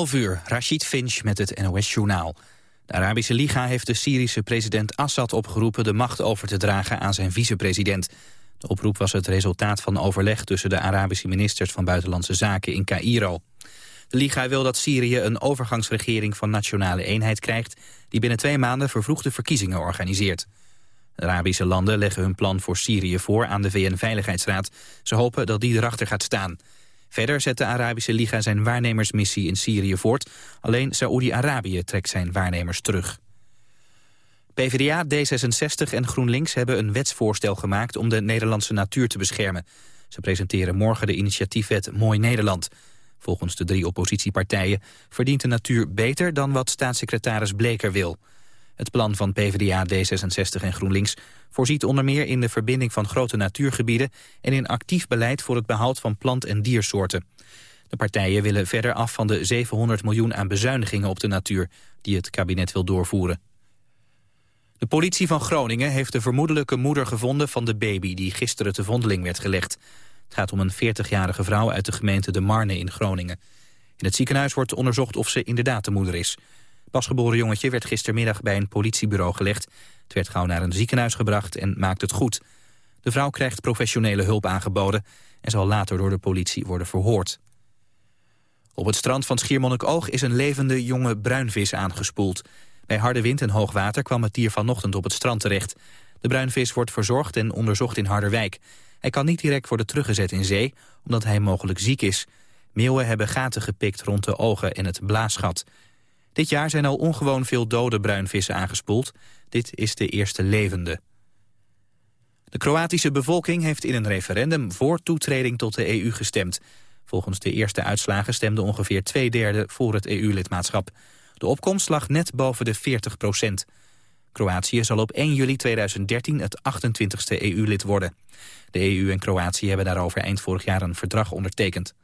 11 uur, Rashid Finch met het NOS-journaal. De Arabische Liga heeft de Syrische president Assad opgeroepen... de macht over te dragen aan zijn vicepresident. De oproep was het resultaat van overleg tussen de Arabische ministers van Buitenlandse Zaken in Cairo. De Liga wil dat Syrië een overgangsregering van nationale eenheid krijgt... die binnen twee maanden vervroegde verkiezingen organiseert. De Arabische landen leggen hun plan voor Syrië voor aan de VN-veiligheidsraad. Ze hopen dat die erachter gaat staan... Verder zet de Arabische Liga zijn waarnemersmissie in Syrië voort. Alleen Saoedi-Arabië trekt zijn waarnemers terug. PvdA, D66 en GroenLinks hebben een wetsvoorstel gemaakt om de Nederlandse natuur te beschermen. Ze presenteren morgen de initiatiefwet Mooi Nederland. Volgens de drie oppositiepartijen verdient de natuur beter dan wat staatssecretaris Bleker wil. Het plan van PvdA, D66 en GroenLinks voorziet onder meer in de verbinding van grote natuurgebieden en in actief beleid voor het behoud van plant- en diersoorten. De partijen willen verder af van de 700 miljoen aan bezuinigingen op de natuur die het kabinet wil doorvoeren. De politie van Groningen heeft de vermoedelijke moeder gevonden van de baby die gisteren te vondeling werd gelegd. Het gaat om een 40-jarige vrouw uit de gemeente De Marne in Groningen. In het ziekenhuis wordt onderzocht of ze inderdaad de moeder is. Pasgeboren jongetje werd gistermiddag bij een politiebureau gelegd. Het werd gauw naar een ziekenhuis gebracht en maakt het goed. De vrouw krijgt professionele hulp aangeboden... en zal later door de politie worden verhoord. Op het strand van Schiermonnikoog is een levende jonge bruinvis aangespoeld. Bij harde wind en hoog water kwam het dier vanochtend op het strand terecht. De bruinvis wordt verzorgd en onderzocht in Harderwijk. Hij kan niet direct worden teruggezet in zee, omdat hij mogelijk ziek is. Meeuwen hebben gaten gepikt rond de ogen en het blaasgat. Dit jaar zijn al ongewoon veel dode bruinvissen aangespoeld. Dit is de eerste levende. De Kroatische bevolking heeft in een referendum voor toetreding tot de EU gestemd. Volgens de eerste uitslagen stemde ongeveer twee derde voor het EU-lidmaatschap. De opkomst lag net boven de 40 procent. Kroatië zal op 1 juli 2013 het 28ste EU-lid worden. De EU en Kroatië hebben daarover eind vorig jaar een verdrag ondertekend.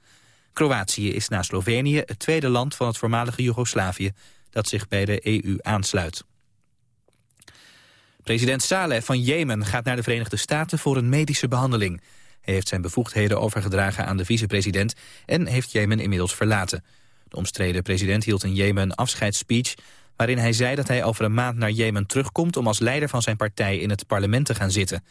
Kroatië is na Slovenië het tweede land van het voormalige Joegoslavië dat zich bij de EU aansluit. President Saleh van Jemen gaat naar de Verenigde Staten voor een medische behandeling. Hij heeft zijn bevoegdheden overgedragen aan de vicepresident en heeft Jemen inmiddels verlaten. De omstreden president hield in Jemen een afscheidsspeech waarin hij zei dat hij over een maand naar Jemen terugkomt om als leider van zijn partij in het parlement te gaan zitten.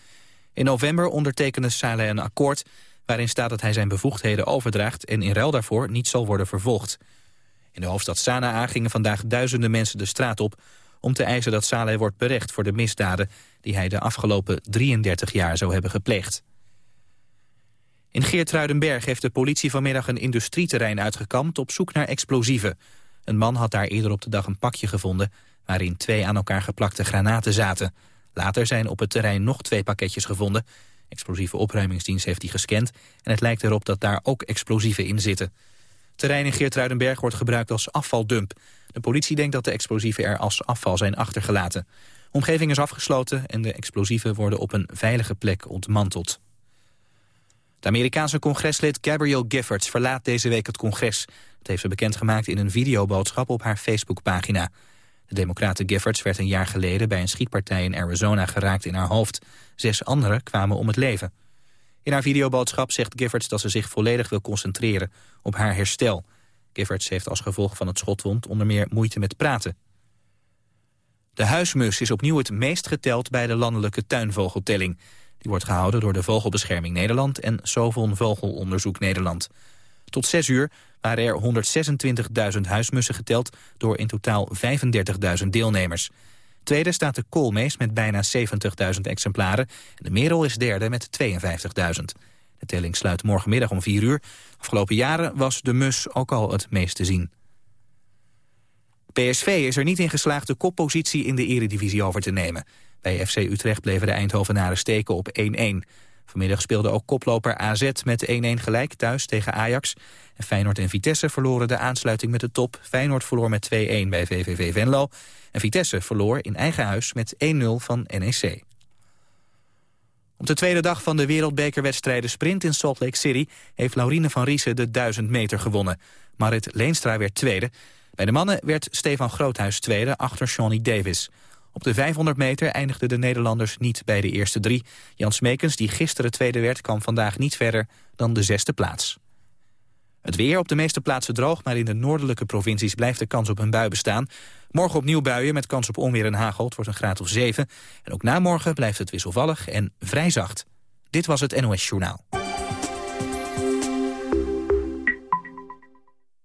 In november ondertekende Saleh een akkoord waarin staat dat hij zijn bevoegdheden overdraagt en in ruil daarvoor niet zal worden vervolgd. In de hoofdstad Sanaa gingen vandaag duizenden mensen de straat op om te eisen dat Saleh wordt berecht voor de misdaden die hij de afgelopen 33 jaar zou hebben gepleegd. In Geertruidenberg heeft de politie vanmiddag een industrieterrein uitgekampt op zoek naar explosieven. Een man had daar eerder op de dag een pakje gevonden waarin twee aan elkaar geplakte granaten zaten. Later zijn op het terrein nog twee pakketjes gevonden Explosieve opruimingsdienst heeft die gescand... en het lijkt erop dat daar ook explosieven in zitten. Terrein in Geertruidenberg wordt gebruikt als afvaldump. De politie denkt dat de explosieven er als afval zijn achtergelaten. De omgeving is afgesloten en de explosieven worden op een veilige plek ontmanteld. Het Amerikaanse congreslid Gabrielle Giffords verlaat deze week het congres. Dat heeft ze bekendgemaakt in een videoboodschap op haar Facebookpagina. De democrate Giffords werd een jaar geleden bij een schietpartij in Arizona geraakt in haar hoofd. Zes anderen kwamen om het leven. In haar videoboodschap zegt Giffords dat ze zich volledig wil concentreren op haar herstel. Giffords heeft als gevolg van het schotwond onder meer moeite met praten. De huismus is opnieuw het meest geteld bij de landelijke tuinvogeltelling. Die wordt gehouden door de Vogelbescherming Nederland en Sovon Vogelonderzoek Nederland. Tot zes uur waren er 126.000 huismussen geteld door in totaal 35.000 deelnemers. Tweede staat de koolmees met bijna 70.000 exemplaren. En de merel is derde met 52.000. De telling sluit morgenmiddag om 4 uur. Afgelopen jaren was de mus ook al het meest te zien. PSV is er niet in geslaagd de koppositie in de eredivisie over te nemen. Bij FC Utrecht bleven de Eindhovenaren steken op 1-1. Vanmiddag speelde ook koploper AZ met 1-1 gelijk thuis tegen Ajax. En Feyenoord en Vitesse verloren de aansluiting met de top. Feyenoord verloor met 2-1 bij VVV Venlo. En Vitesse verloor in eigen huis met 1-0 van NEC. Op de tweede dag van de wereldbekerwedstrijden sprint in Salt Lake City... heeft Laurine van Riesen de 1000 meter gewonnen. Marit Leenstra werd tweede. Bij de mannen werd Stefan Groothuis tweede achter Shawnee Davis. Op de 500 meter eindigden de Nederlanders niet bij de eerste drie. Jan Smekens, die gisteren tweede werd, kwam vandaag niet verder dan de zesde plaats. Het weer op de meeste plaatsen droog, maar in de noordelijke provincies blijft de kans op een bui bestaan. Morgen opnieuw buien met kans op onweer en hagel. Het wordt een graad of 7. En ook na morgen blijft het wisselvallig en vrij zacht. Dit was het NOS Journaal.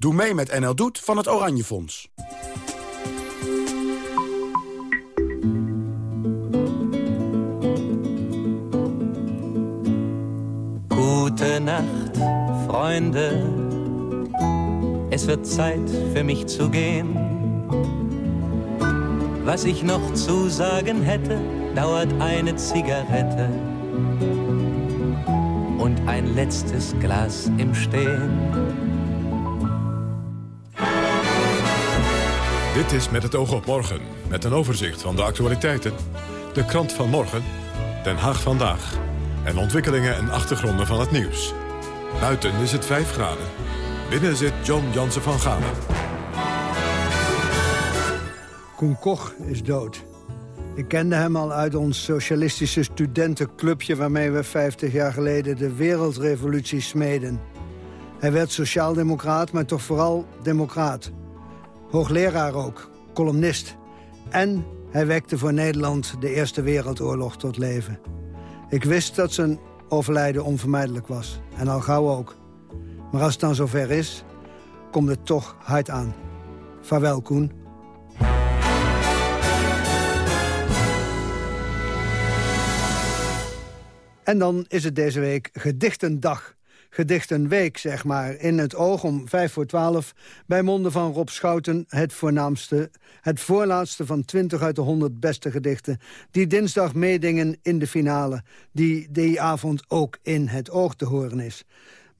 Doe mee met NL Doet van het Oranje Fonds. Gute Nacht, Freunde. Es wird Zeit für mich zu gehen. Was ich noch zu sagen hätte, dauert eine Zigarette und ein letztes Glas im Stehen. Dit is Met het oog op morgen, met een overzicht van de actualiteiten. De krant van morgen, Den Haag vandaag. En ontwikkelingen en achtergronden van het nieuws. Buiten is het 5 graden. Binnen zit John Jansen van Galen. Koen Koch is dood. Ik kende hem al uit ons socialistische studentenclubje... waarmee we 50 jaar geleden de wereldrevolutie smeden. Hij werd sociaaldemocraat, maar toch vooral democraat. Hoogleraar ook, columnist. En hij wekte voor Nederland de Eerste Wereldoorlog tot leven. Ik wist dat zijn overlijden onvermijdelijk was. En al gauw ook. Maar als het dan zover is, komt het toch hard aan. Vaarwel, Koen. En dan is het deze week Gedichtendag. Gedichtenweek, zeg maar. In het oog om vijf voor twaalf bij monden van Rob Schouten... het voornaamste, het voorlaatste van 20 uit de 100 beste gedichten... die dinsdag meedingen in de finale... die die avond ook in het oog te horen is.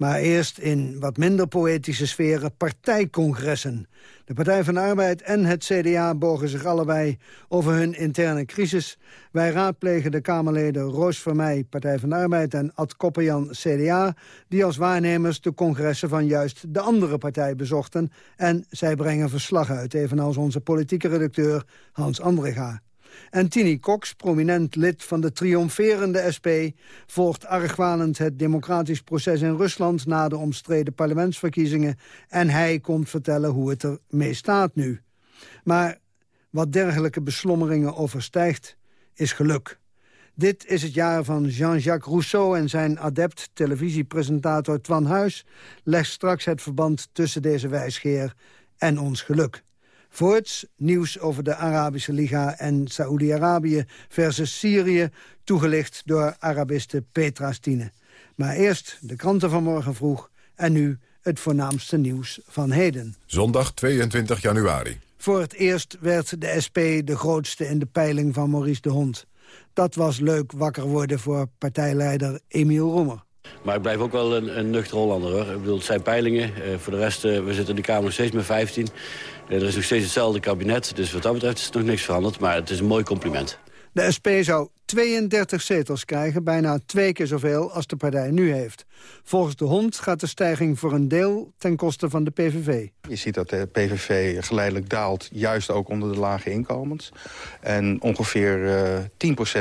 Maar eerst in wat minder poëtische sferen partijcongressen. De Partij van de Arbeid en het CDA bogen zich allebei over hun interne crisis. Wij raadplegen de Kamerleden Roos Vermeij, Partij van de Arbeid... en Ad Kopperjan, CDA, die als waarnemers de congressen van juist de andere partij bezochten. En zij brengen verslag uit, evenals onze politieke redacteur Hans Andrega. En Tini Cox, prominent lid van de triomferende SP... volgt argwanend het democratisch proces in Rusland... na de omstreden parlementsverkiezingen. En hij komt vertellen hoe het ermee staat nu. Maar wat dergelijke beslommeringen overstijgt, is geluk. Dit is het jaar van Jean-Jacques Rousseau en zijn adept televisiepresentator Twan Huis... legt straks het verband tussen deze wijsgeer en ons geluk. Voorts nieuws over de Arabische Liga en Saoedi-Arabië versus Syrië... toegelicht door Arabiste Petra Stine. Maar eerst de kranten van morgen vroeg en nu het voornaamste nieuws van heden. Zondag 22 januari. Voor het eerst werd de SP de grootste in de peiling van Maurice de Hond. Dat was leuk wakker worden voor partijleider Emiel Roemer. Maar ik blijf ook wel een, een nuchter Hollander. Hoor. Ik bedoel, het zijn peilingen. Uh, voor de rest, uh, we zitten in de Kamer nog steeds met 15. Uh, er is nog steeds hetzelfde kabinet. Dus wat dat betreft is er nog niks veranderd. Maar het is een mooi compliment. De SP zou 32 zetels krijgen, bijna twee keer zoveel als de partij nu heeft. Volgens de Hond gaat de stijging voor een deel ten koste van de PVV. Je ziet dat de PVV geleidelijk daalt, juist ook onder de lage inkomens. En ongeveer uh,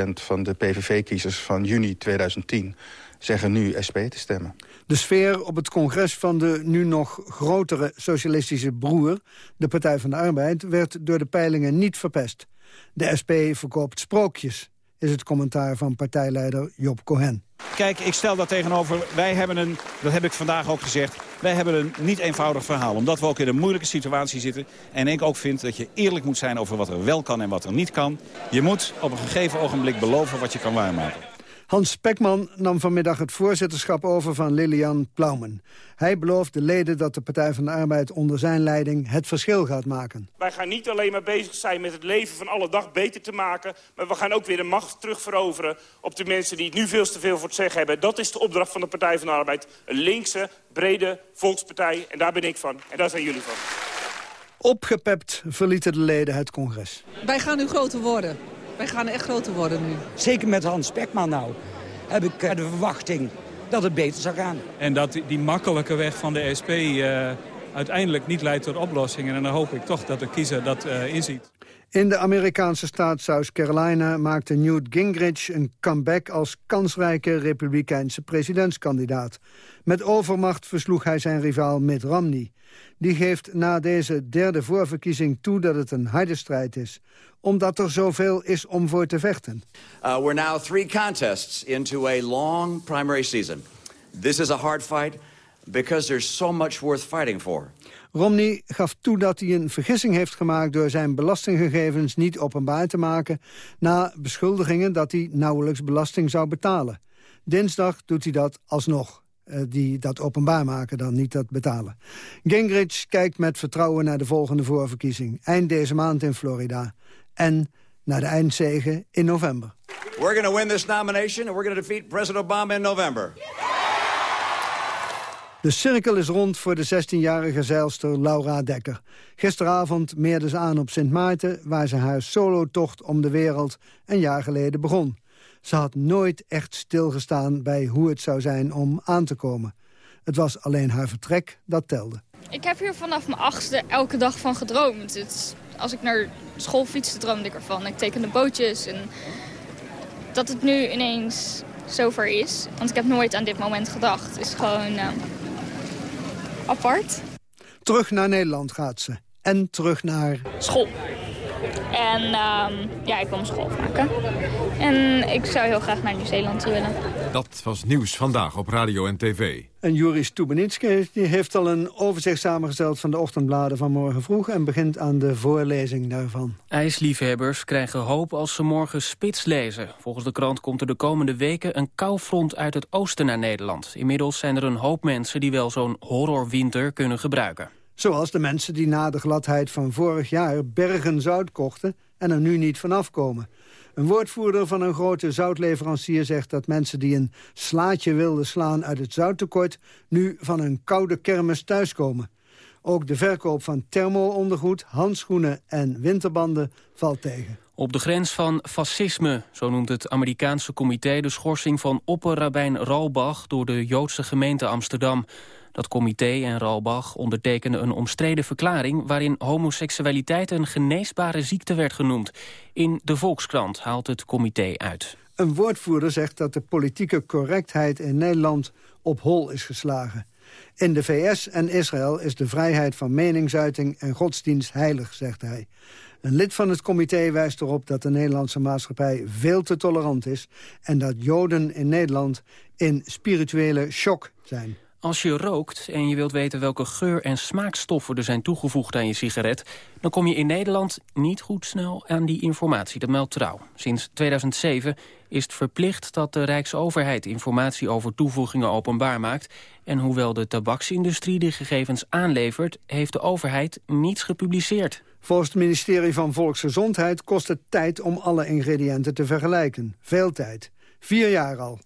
10% van de PVV-kiezers van juni 2010 zeggen nu SP te stemmen. De sfeer op het congres van de nu nog grotere socialistische broer... de Partij van de Arbeid, werd door de peilingen niet verpest. De SP verkoopt sprookjes, is het commentaar van partijleider Job Cohen. Kijk, ik stel dat tegenover, wij hebben een, dat heb ik vandaag ook gezegd... wij hebben een niet eenvoudig verhaal, omdat we ook in een moeilijke situatie zitten. En ik ook vind dat je eerlijk moet zijn over wat er wel kan en wat er niet kan. Je moet op een gegeven ogenblik beloven wat je kan waarmaken. Hans Spekman nam vanmiddag het voorzitterschap over van Lilian Plaumen. Hij belooft de leden dat de Partij van de Arbeid onder zijn leiding het verschil gaat maken. Wij gaan niet alleen maar bezig zijn met het leven van alle dag beter te maken... maar we gaan ook weer de macht terugveroveren op de mensen die het nu veel te veel voor het zeggen hebben. Dat is de opdracht van de Partij van de Arbeid. Een linkse, brede volkspartij. En daar ben ik van. En daar zijn jullie van. Opgepept verlieten de leden het congres. Wij gaan nu groter worden. Wij gaan echt groter worden nu. Zeker met Hans Pekman nou heb ik eh, de verwachting dat het beter zou gaan. En dat die makkelijke weg van de SP uh, uiteindelijk niet leidt tot oplossingen. En dan hoop ik toch dat de kiezer dat uh, inziet. In de Amerikaanse staat South Carolina maakte Newt Gingrich een comeback als kansrijke republikeinse presidentskandidaat. Met overmacht versloeg hij zijn rivaal Mitt Romney. Die geeft na deze derde voorverkiezing toe dat het een harde strijd is omdat er zoveel is om voor te vechten. Uh, we're now three contests into a long primary season. This is a hard fight because there's so much worth fighting for. Romney gaf toe dat hij een vergissing heeft gemaakt... door zijn belastinggegevens niet openbaar te maken... na beschuldigingen dat hij nauwelijks belasting zou betalen. Dinsdag doet hij dat alsnog. Uh, die dat openbaar maken dan, niet dat betalen. Gingrich kijkt met vertrouwen naar de volgende voorverkiezing. Eind deze maand in Florida en naar de eindzege in november. We're going to win this nomination and we're going to defeat President Obama in November. De cirkel is rond voor de 16-jarige zeilster Laura Dekker. Gisteravond meerde ze aan op Sint Maarten... waar ze haar solotocht om de wereld een jaar geleden begon. Ze had nooit echt stilgestaan bij hoe het zou zijn om aan te komen. Het was alleen haar vertrek dat telde. Ik heb hier vanaf mijn achtste elke dag van gedroomd. Het als ik naar school fietste, droomde ik ervan. Ik tekende bootjes en dat het nu ineens zover is. Want ik heb nooit aan dit moment gedacht. Is gewoon uh, apart. Terug naar Nederland gaat ze. En terug naar... School. En um, ja, ik wil mijn school maken. En ik zou heel graag naar Nieuw-Zeeland willen. Dat was nieuws vandaag op radio en tv. En Joris Stubenitski heeft al een overzicht samengesteld van de ochtendbladen van morgen vroeg... en begint aan de voorlezing daarvan. IJsliefhebbers krijgen hoop als ze morgen spits lezen. Volgens de krant komt er de komende weken een koufront uit het oosten naar Nederland. Inmiddels zijn er een hoop mensen die wel zo'n horrorwinter kunnen gebruiken. Zoals de mensen die na de gladheid van vorig jaar bergen zout kochten en er nu niet vanaf komen. Een woordvoerder van een grote zoutleverancier zegt dat mensen die een slaatje wilden slaan uit het zouttekort nu van een koude kermis thuiskomen. Ook de verkoop van thermo-ondergoed, handschoenen en winterbanden valt tegen. Op de grens van fascisme, zo noemt het Amerikaanse comité... de schorsing van opperrabijn Ralbach door de Joodse gemeente Amsterdam. Dat comité en Ralbach ondertekenden een omstreden verklaring... waarin homoseksualiteit een geneesbare ziekte werd genoemd. In de Volkskrant haalt het comité uit. Een woordvoerder zegt dat de politieke correctheid in Nederland op hol is geslagen. In de VS en Israël is de vrijheid van meningsuiting en godsdienst heilig, zegt hij. Een lid van het comité wijst erop dat de Nederlandse maatschappij veel te tolerant is... en dat Joden in Nederland in spirituele shock zijn. Als je rookt en je wilt weten welke geur- en smaakstoffen er zijn toegevoegd aan je sigaret... dan kom je in Nederland niet goed snel aan die informatie. Dat meldt Trouw. Sinds 2007 is het verplicht dat de Rijksoverheid informatie over toevoegingen openbaar maakt. En hoewel de tabaksindustrie de gegevens aanlevert... heeft de overheid niets gepubliceerd. Volgens het ministerie van Volksgezondheid kost het tijd om alle ingrediënten te vergelijken. Veel tijd. Vier jaar al.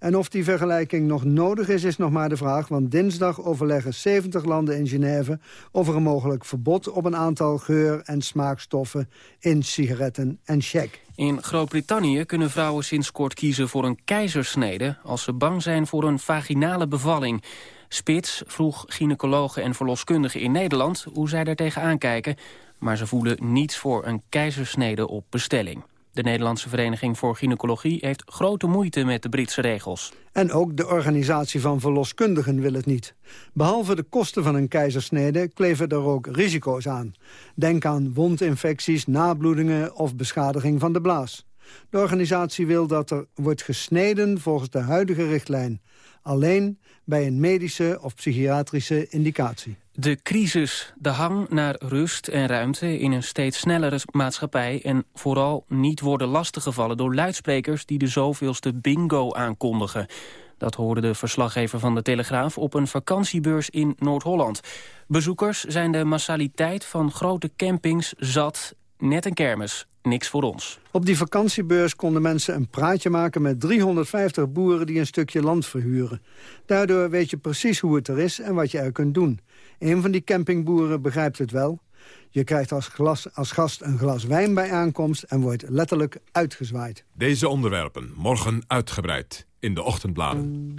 En of die vergelijking nog nodig is, is nog maar de vraag... want dinsdag overleggen 70 landen in Genève... over een mogelijk verbod op een aantal geur- en smaakstoffen... in sigaretten en check. In Groot-Brittannië kunnen vrouwen sinds kort kiezen voor een keizersnede... als ze bang zijn voor een vaginale bevalling. Spits vroeg gynaecologen en verloskundigen in Nederland... hoe zij daar tegenaan kijken, maar ze voelen niets voor een keizersnede op bestelling. De Nederlandse Vereniging voor Gynaecologie heeft grote moeite met de Britse regels. En ook de organisatie van verloskundigen wil het niet. Behalve de kosten van een keizersnede kleven er ook risico's aan. Denk aan wondinfecties, nabloedingen of beschadiging van de blaas. De organisatie wil dat er wordt gesneden volgens de huidige richtlijn. Alleen bij een medische of psychiatrische indicatie. De crisis, de hang naar rust en ruimte in een steeds snellere maatschappij... en vooral niet worden lastiggevallen door luidsprekers... die de zoveelste bingo aankondigen. Dat hoorde de verslaggever van de Telegraaf op een vakantiebeurs in Noord-Holland. Bezoekers zijn de massaliteit van grote campings zat. Net een kermis, niks voor ons. Op die vakantiebeurs konden mensen een praatje maken met 350 boeren die een stukje land verhuren. Daardoor weet je precies hoe het er is en wat je er kunt doen. Een van die campingboeren begrijpt het wel. Je krijgt als, glas, als gast een glas wijn bij aankomst en wordt letterlijk uitgezwaaid. Deze onderwerpen morgen uitgebreid in de ochtendbladen.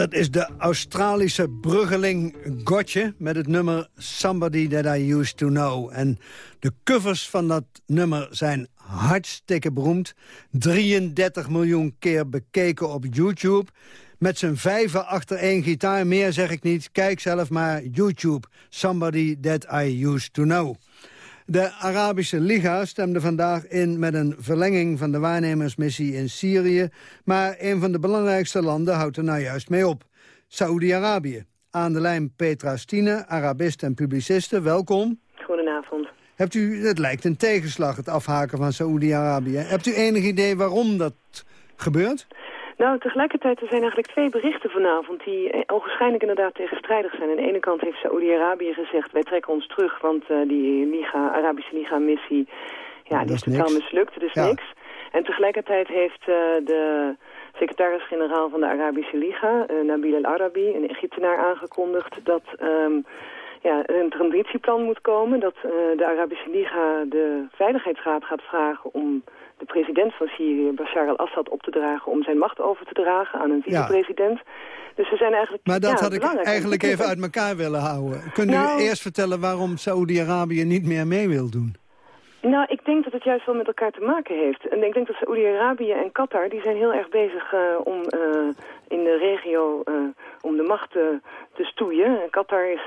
Dat is de Australische bruggeling Gotje... met het nummer Somebody That I Used To Know. En de covers van dat nummer zijn hartstikke beroemd. 33 miljoen keer bekeken op YouTube. Met zijn vijven achter één gitaar, meer zeg ik niet. Kijk zelf maar YouTube. Somebody That I Used To Know. De Arabische Liga stemde vandaag in met een verlenging van de waarnemersmissie in Syrië. Maar een van de belangrijkste landen houdt er nou juist mee op. Saoedi-Arabië. Aan de lijn Petra Stine, Arabist en publiciste. Welkom. Goedenavond. Hebt u, het lijkt een tegenslag, het afhaken van Saoedi-Arabië. Hebt u enig idee waarom dat gebeurt? Nou, tegelijkertijd er zijn eigenlijk twee berichten vanavond die eh, ogenschijnlijk inderdaad tegenstrijdig zijn. Aan de ene kant heeft Saoedi-Arabië gezegd, wij trekken ons terug, want uh, die Liga, Arabische Liga-missie, ja, die is, totaal mislukt, het is niks. En tegelijkertijd heeft uh, de secretaris-generaal van de Arabische Liga, uh, Nabil El-Arabi, een Egyptenaar, aangekondigd dat um, ja, een transitieplan moet komen. Dat de Arabische Liga de Veiligheidsraad gaat vragen om de president van Syrië, Bashar al-Assad, op te dragen... om zijn macht over te dragen aan een vicepresident. Dus ze zijn eigenlijk... Maar dat had ik eigenlijk even uit elkaar willen houden. Kunt u nou- eerst vertellen waarom Saoedi-Arabië niet meer mee wil doen? Nou, ik denk dat het juist wel met elkaar te maken heeft. En ik denk dat Saoedi-Arabië en Qatar, die zijn heel erg bezig uh, om uh, in de regio uh, om de macht te stoeien. Qatar is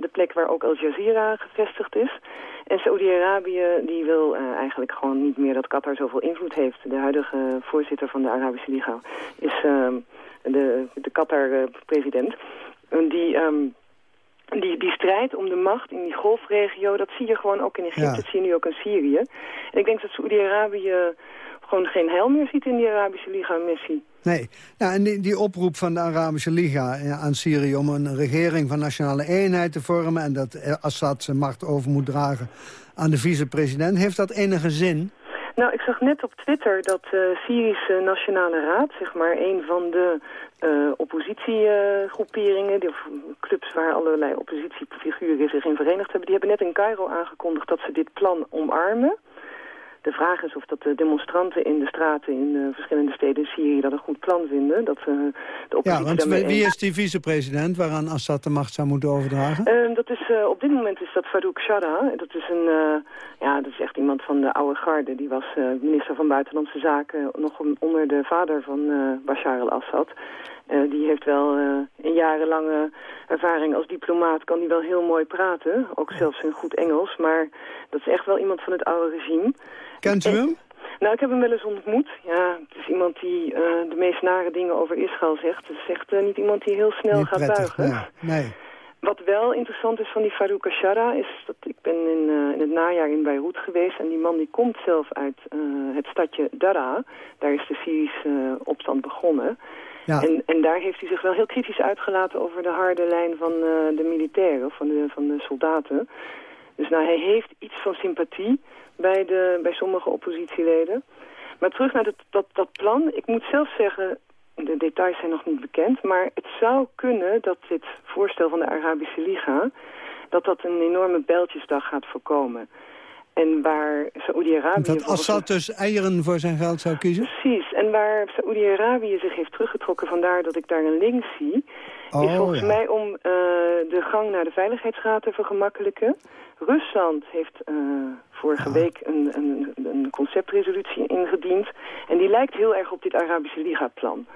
de plek waar ook Al Jazeera gevestigd is. En Saoedi-Arabië die wil eigenlijk gewoon niet meer dat Qatar zoveel invloed heeft. De huidige voorzitter van de Arabische Liga is de, de Qatar-president. die... Um, die, die strijd om de macht in die golfregio, dat zie je gewoon ook in Egypte, dat zie je nu ook in Syrië. En ik denk dat Saoedi-Arabië gewoon geen heil meer ziet in die Arabische Liga-missie. Nee. Nou, en die, die oproep van de Arabische Liga eh, aan Syrië... om een regering van nationale eenheid te vormen... en dat eh, Assad zijn macht over moet dragen aan de vicepresident... heeft dat enige zin? Nou, ik zag net op Twitter dat de Syrische Nationale Raad... zeg maar een van de uh, oppositiegroeperingen... Uh, clubs waar allerlei oppositiefiguren zich in verenigd hebben... die hebben net in Cairo aangekondigd dat ze dit plan omarmen... De vraag is of dat de demonstranten in de straten in uh, verschillende steden in Syrië dat een goed plan vinden. Dat uh, de ja, want wie is die vicepresident waaraan Assad de macht zou moeten overdragen? Uh, dat is, op dit moment is dat Farouk Shara. Dat is, een, ja, dat is echt iemand van de oude garde. Die was minister van Buitenlandse Zaken nog onder de vader van Bashar al-Assad. Die heeft wel een jarenlange ervaring als diplomaat. Kan die wel heel mooi praten. Ook zelfs in goed Engels. Maar dat is echt wel iemand van het oude regime. Kent u hem? Nou, ik heb hem wel eens ontmoet. Ja, het is iemand die uh, de meest nare dingen over Israël zegt. Het is echt niet iemand die heel snel niet gaat prettig, buigen. Nee. nee. Wat wel interessant is van die Farouk Ashara is dat ik ben in, uh, in het najaar in Beirut geweest. En die man die komt zelf uit het stadje Dara. Daar is de Syrische opstand begonnen. En, en daar heeft hij zich wel heel kritisch uitgelaten over de harde lijn van de militairen, van de, van de soldaten. Dus nou, hij heeft iets van sympathie bij, de, bij sommige oppositieleden. Maar terug naar dat, dat, dat plan. Ik moet zelf zeggen, de details zijn nog niet bekend... maar het zou kunnen dat dit voorstel van de Arabische Liga... dat dat een enorme bijltjesdag gaat voorkomen. En waar Saoedi-Arabië... Dat Assad dus eieren voor zijn geld zou kiezen? Precies. En waar Saoedi-Arabië zich heeft teruggetrokken... vandaar dat ik daar een link zie... Oh, is volgens ja. mij om uh, de gang naar de Veiligheidsraad te vergemakkelijken. Rusland heeft uh, vorige week een, een, een conceptresolutie ingediend. En die lijkt heel erg op dit Arabische Liga-plan.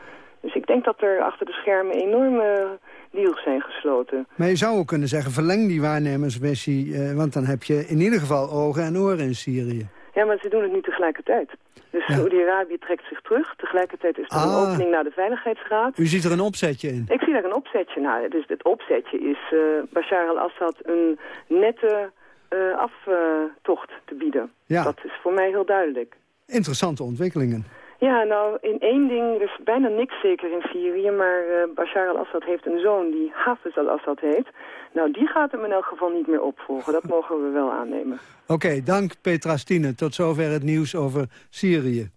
Dus ik denk dat er achter de schermen enorme deals zijn gesloten. Maar je zou ook kunnen zeggen, verleng die waarnemersmissie... Uh, want dan heb je in ieder geval ogen en oren in Syrië. Ja, maar ze doen het niet tegelijkertijd. Dus Ja. Saudi-Arabië trekt zich terug. Tegelijkertijd is er Ah. een opening naar de Veiligheidsraad. U ziet er een opzetje in. Ik zie daar een opzetje. Nou, dus het opzetje is eh, Bashar al-Assad een nette eh, aftocht te bieden. Ja. Dat is voor mij heel duidelijk. Interessante ontwikkelingen. Ja, nou, in één ding, er is bijna niks zeker in Syrië, maar eh, Bashar al-Assad heeft een zoon die Hafez al-Assad heet. Nou, die gaat hem in elk geval niet meer opvolgen. Dat mogen we wel aannemen. Oké, dank Petra Stine. Tot zover het nieuws over Syrië.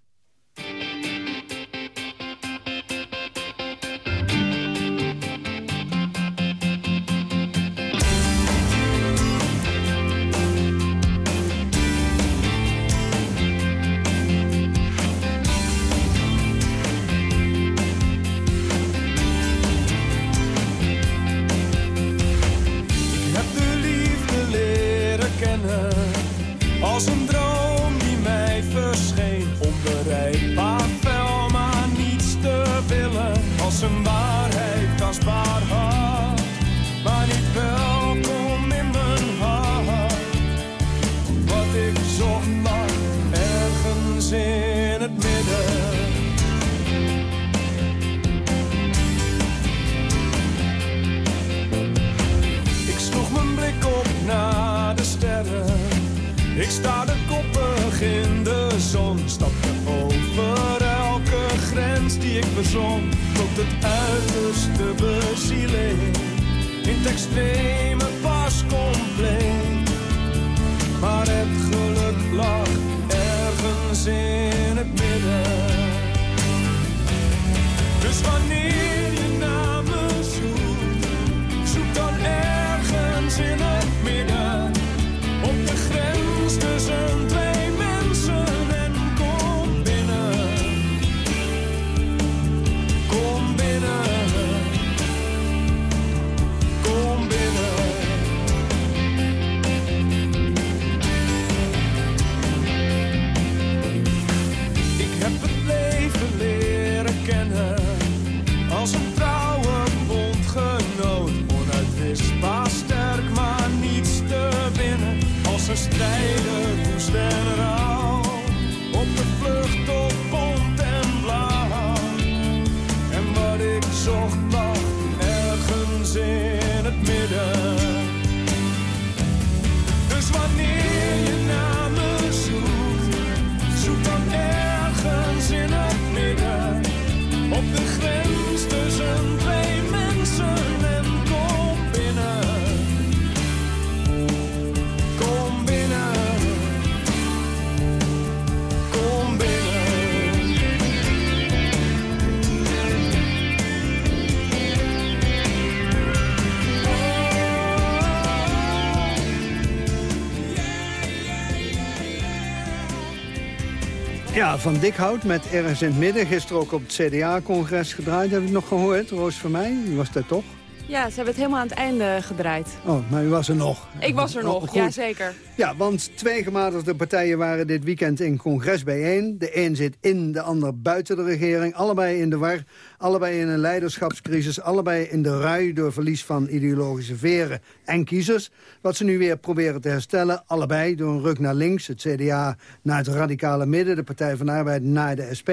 Ja, Van Dikhout met ergens in het midden. Gisteren ook op het CDA-congres gedraaid. Heb ik nog gehoord, Roos van mij? U was daar toch? Ja, ze hebben het helemaal aan het einde gedraaid. Oh, maar u was er nog. Ik was er nog, goed. ja zeker. Ja, want twee gematigde partijen waren dit weekend in congres bijeen. De een zit in, de ander buiten de regering. Allebei in de war, allebei in een leiderschapscrisis. Allebei in de rui door verlies van ideologische veren en kiezers. Wat ze nu weer proberen te herstellen. Allebei door een ruk naar links. Het CDA naar het radicale midden. De Partij van de Arbeid naar de SP.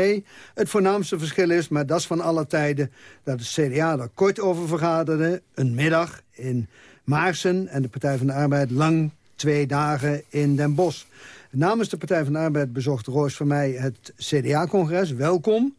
Het voornaamste verschil is, maar dat is van alle tijden... dat het CDA er kort over vergaderde. Een middag in Maarsen en de Partij van de Arbeid lang twee dagen in Den Bosch. Namens de Partij van de Arbeid bezocht Roos van mij het CDA-congres. Welkom.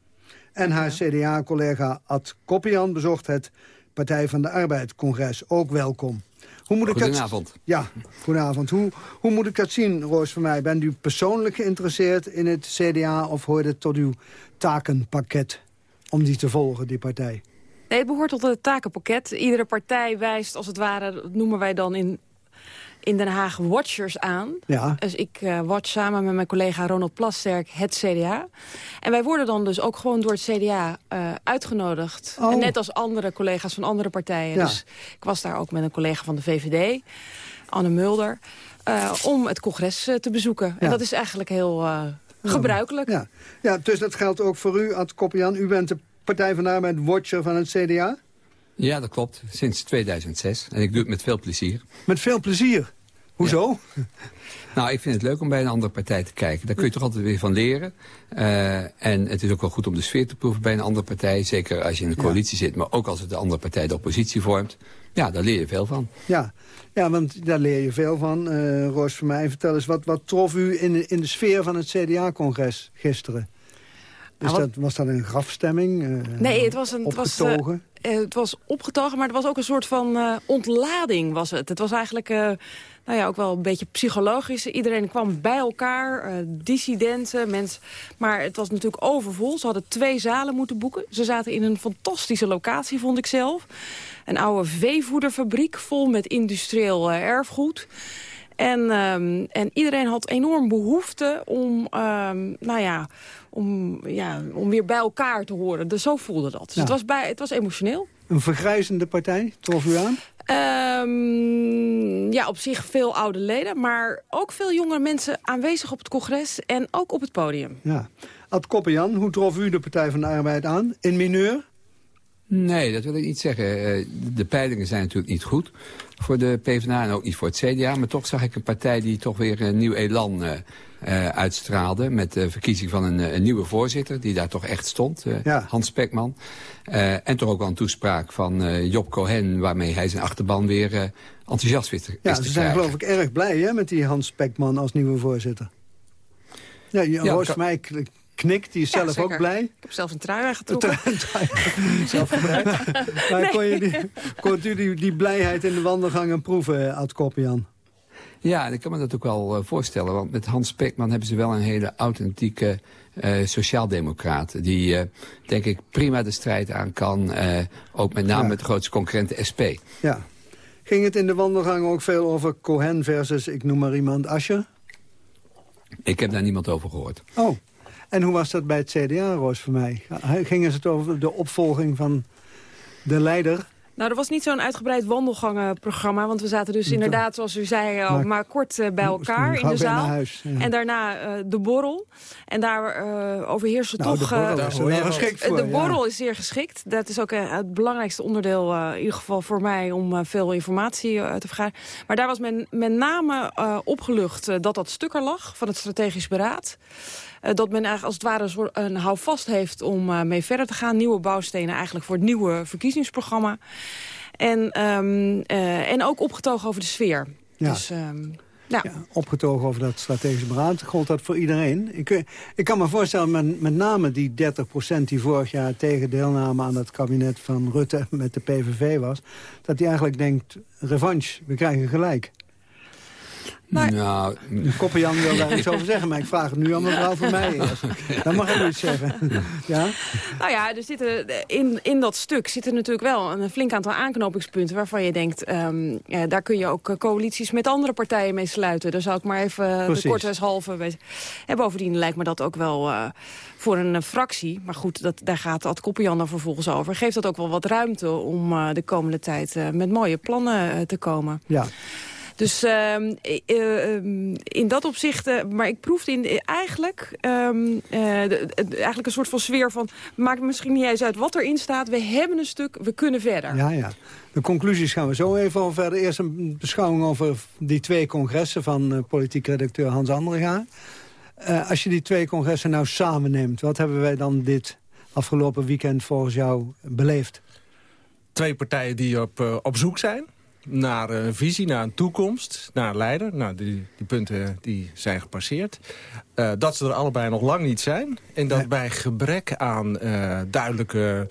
En haar CDA-collega Ad Koppian bezocht het Partij van de Arbeid-congres. Ook welkom. Hoe moet ik Goedenavond. Het, ja, goedenavond. Hoe, hoe moet ik dat zien, Roos van mij? Bent u persoonlijk geïnteresseerd in het CDA... of hoort het tot uw takenpakket om die te volgen, die partij? Nee, het behoort tot het takenpakket. Iedere partij wijst, als het ware, dat noemen wij dan in, in Den Haag watchers aan. Ja. Dus ik uh, watch samen met mijn collega Ronald Plasterk het CDA. En wij worden dan dus ook gewoon door het CDA uh, uitgenodigd. Oh. Net als andere collega's van andere partijen. Ja. Dus ik was daar ook met een collega van de VVD, Anne Mulder... Uh, om het congres te bezoeken. Ja. En dat is eigenlijk heel gebruikelijk. Ja. ja, dus dat geldt ook voor u, Ad Koppian. U bent de Partij van de Arbeid watcher van het CDA? Ja, dat klopt. Sinds 2006. En ik doe het met veel plezier. Met veel plezier? Hoezo? Ja. Nou, ik vind het leuk om bij een andere partij te kijken. Daar kun je toch altijd weer van leren. Uh, en het is ook wel goed om de sfeer te proeven bij een andere partij. Zeker als je in de coalitie ja. zit, maar ook als het de andere partij de oppositie vormt. Ja, daar leer je veel van. Ja, ja want daar leer je veel van. Uh, Roos van mij, vertel eens, wat, wat trof u in, in de sfeer van het CDA-congres gisteren? Dus nou, dat, was dat een grafstemming? Uh, nee, het was een... opgetogen? Het was, uh, het was opgetogen, maar het was ook een soort van uh, ontlading was het. Het was eigenlijk nou ja, ook wel een beetje psychologisch. Iedereen kwam bij elkaar, dissidenten, mensen. Maar het was natuurlijk overvol. Ze hadden twee zalen moeten boeken. Ze zaten in een fantastische locatie, vond ik zelf. Een oude veevoederfabriek vol met industrieel erfgoed. En, um, en iedereen had enorm behoefte om, um, nou ja, om, ja, om weer bij elkaar te horen. Dus zo voelde dat. Dus Ja. het, was bij, het was emotioneel. Een vergrijzende partij, trof u aan? Um, ja, op zich veel oude leden, maar ook veel jongere mensen aanwezig op het congres en ook op het podium. Ja. Ad Koppenjan, hoe trof u de Partij van de Arbeid aan? In mineur? Nee, dat wil ik niet zeggen. Eh, De peilingen zijn natuurlijk niet goed voor de PvdA en ook niet voor het CDA. Maar toch zag ik een partij die toch weer een nieuw elan uh, uitstraalde... met de verkiezing van een, een, nieuwe voorzitter, die daar toch echt stond, uh, ja. Hans Spekman. en toch ook wel een toespraak van Job Cohen... waarmee hij zijn achterban weer enthousiast wist te Ja, ze zijn krijgen. geloof ik erg blij hè, met die Hans Spekman als nieuwe voorzitter. Ja, ja Roos kan- mij knikt, die is Ja, zelf zeker. ook blij. Ik heb zelf een trui aangetrokken. Zelf gebruikt. Maar Nee. kon, je die, kon u die, die blijheid in de wandelgangen proeven, Ad Koppian? Ja, ik kan me dat ook wel eh, voorstellen. Want met Hans Spekman hebben ze wel een hele authentieke eh sociaaldemocraat. Die, eh, denk ik, prima de strijd aan kan. ook met name Ja. met de grootste concurrent SP. Ja. Ging het in de wandelgang ook veel over Cohen versus, ik noem maar iemand, Ascher? Ik heb daar niemand over gehoord. Oh, en hoe was dat bij het CDA, Roos, voor mij? Gingen ze het over de opvolging van de leider? Nou, er was niet zo'n uitgebreid wandelgangenprogramma. Want we zaten dus inderdaad, zoals u zei, al Maar- maar kort eh, bij elkaar in de zaal. huis, ja. En daarna eh, de borrel. En daar eh overheerste Nou, toch... de borrel eh, is er wel geschikt voor, De ja. borrel is zeer geschikt. Dat is ook het belangrijkste onderdeel, eh, in ieder geval voor mij, om eh, veel informatie te vergaren. Maar daar was men met name eh, opgelucht dat dat stuk er lag van het strategisch beraad. Eh, dat men eigenlijk als het ware een, soort- een houvast heeft om eh, mee verder te gaan. Nieuwe bouwstenen eigenlijk voor het nieuwe verkiezingsprogramma. En, ehm, eh, en ook opgetogen over de sfeer. Ja. Dus, ehm, ja. opgetogen over dat strategische beraad. Gold dat voor iedereen? Ik, ik kan me voorstellen, met, met name die 30% die vorig jaar tegen deelname aan het kabinet van Rutte met de PVV was, dat die eigenlijk denkt, revanche, we krijgen gelijk. Nou, Koppenjan wil daar iets over zeggen, maar ik vraag het nu aan mevrouw van mij eerst. Dan mag ik iets zeggen. Ja? Nou ja, er zitten, in, in dat stuk zitten natuurlijk wel een flink aantal aanknopingspunten... waarvan je denkt, ehm, ja, daar kun je ook eh, coalities met andere partijen mee sluiten. Daar zou ik maar even Precies. de bij- En bovendien lijkt me dat ook wel eh, voor een eh, fractie... maar goed, dat, daar gaat Ad Koppenjan dan vervolgens over... geeft dat ook wel wat ruimte om eh, de komende tijd eh, met mooie plannen eh, te komen. Ja. Dus ehm, eh, eh, ehm, in dat opzicht, eh, maar ik proefde in, eh, eigenlijk, ehm, eh, de- de- eigenlijk een soort van sfeer van... maakt misschien niet eens uit wat erin staat, we hebben een stuk, we kunnen verder. Ja, ja. De conclusies gaan we zo even over verder. Eerst een beschouwing over die twee congressen van eh, politiek redacteur Hans Andringa. Eh, als je die twee congressen nou samenneemt, wat hebben wij dan dit afgelopen weekend volgens jou beleefd? Twee partijen die op, op zoek zijn naar een visie, naar een toekomst, naar een leider. Nou, die, die punten die zijn gepasseerd. Eh, dat ze er allebei nog lang niet zijn. En dat bij gebrek aan eh, duidelijke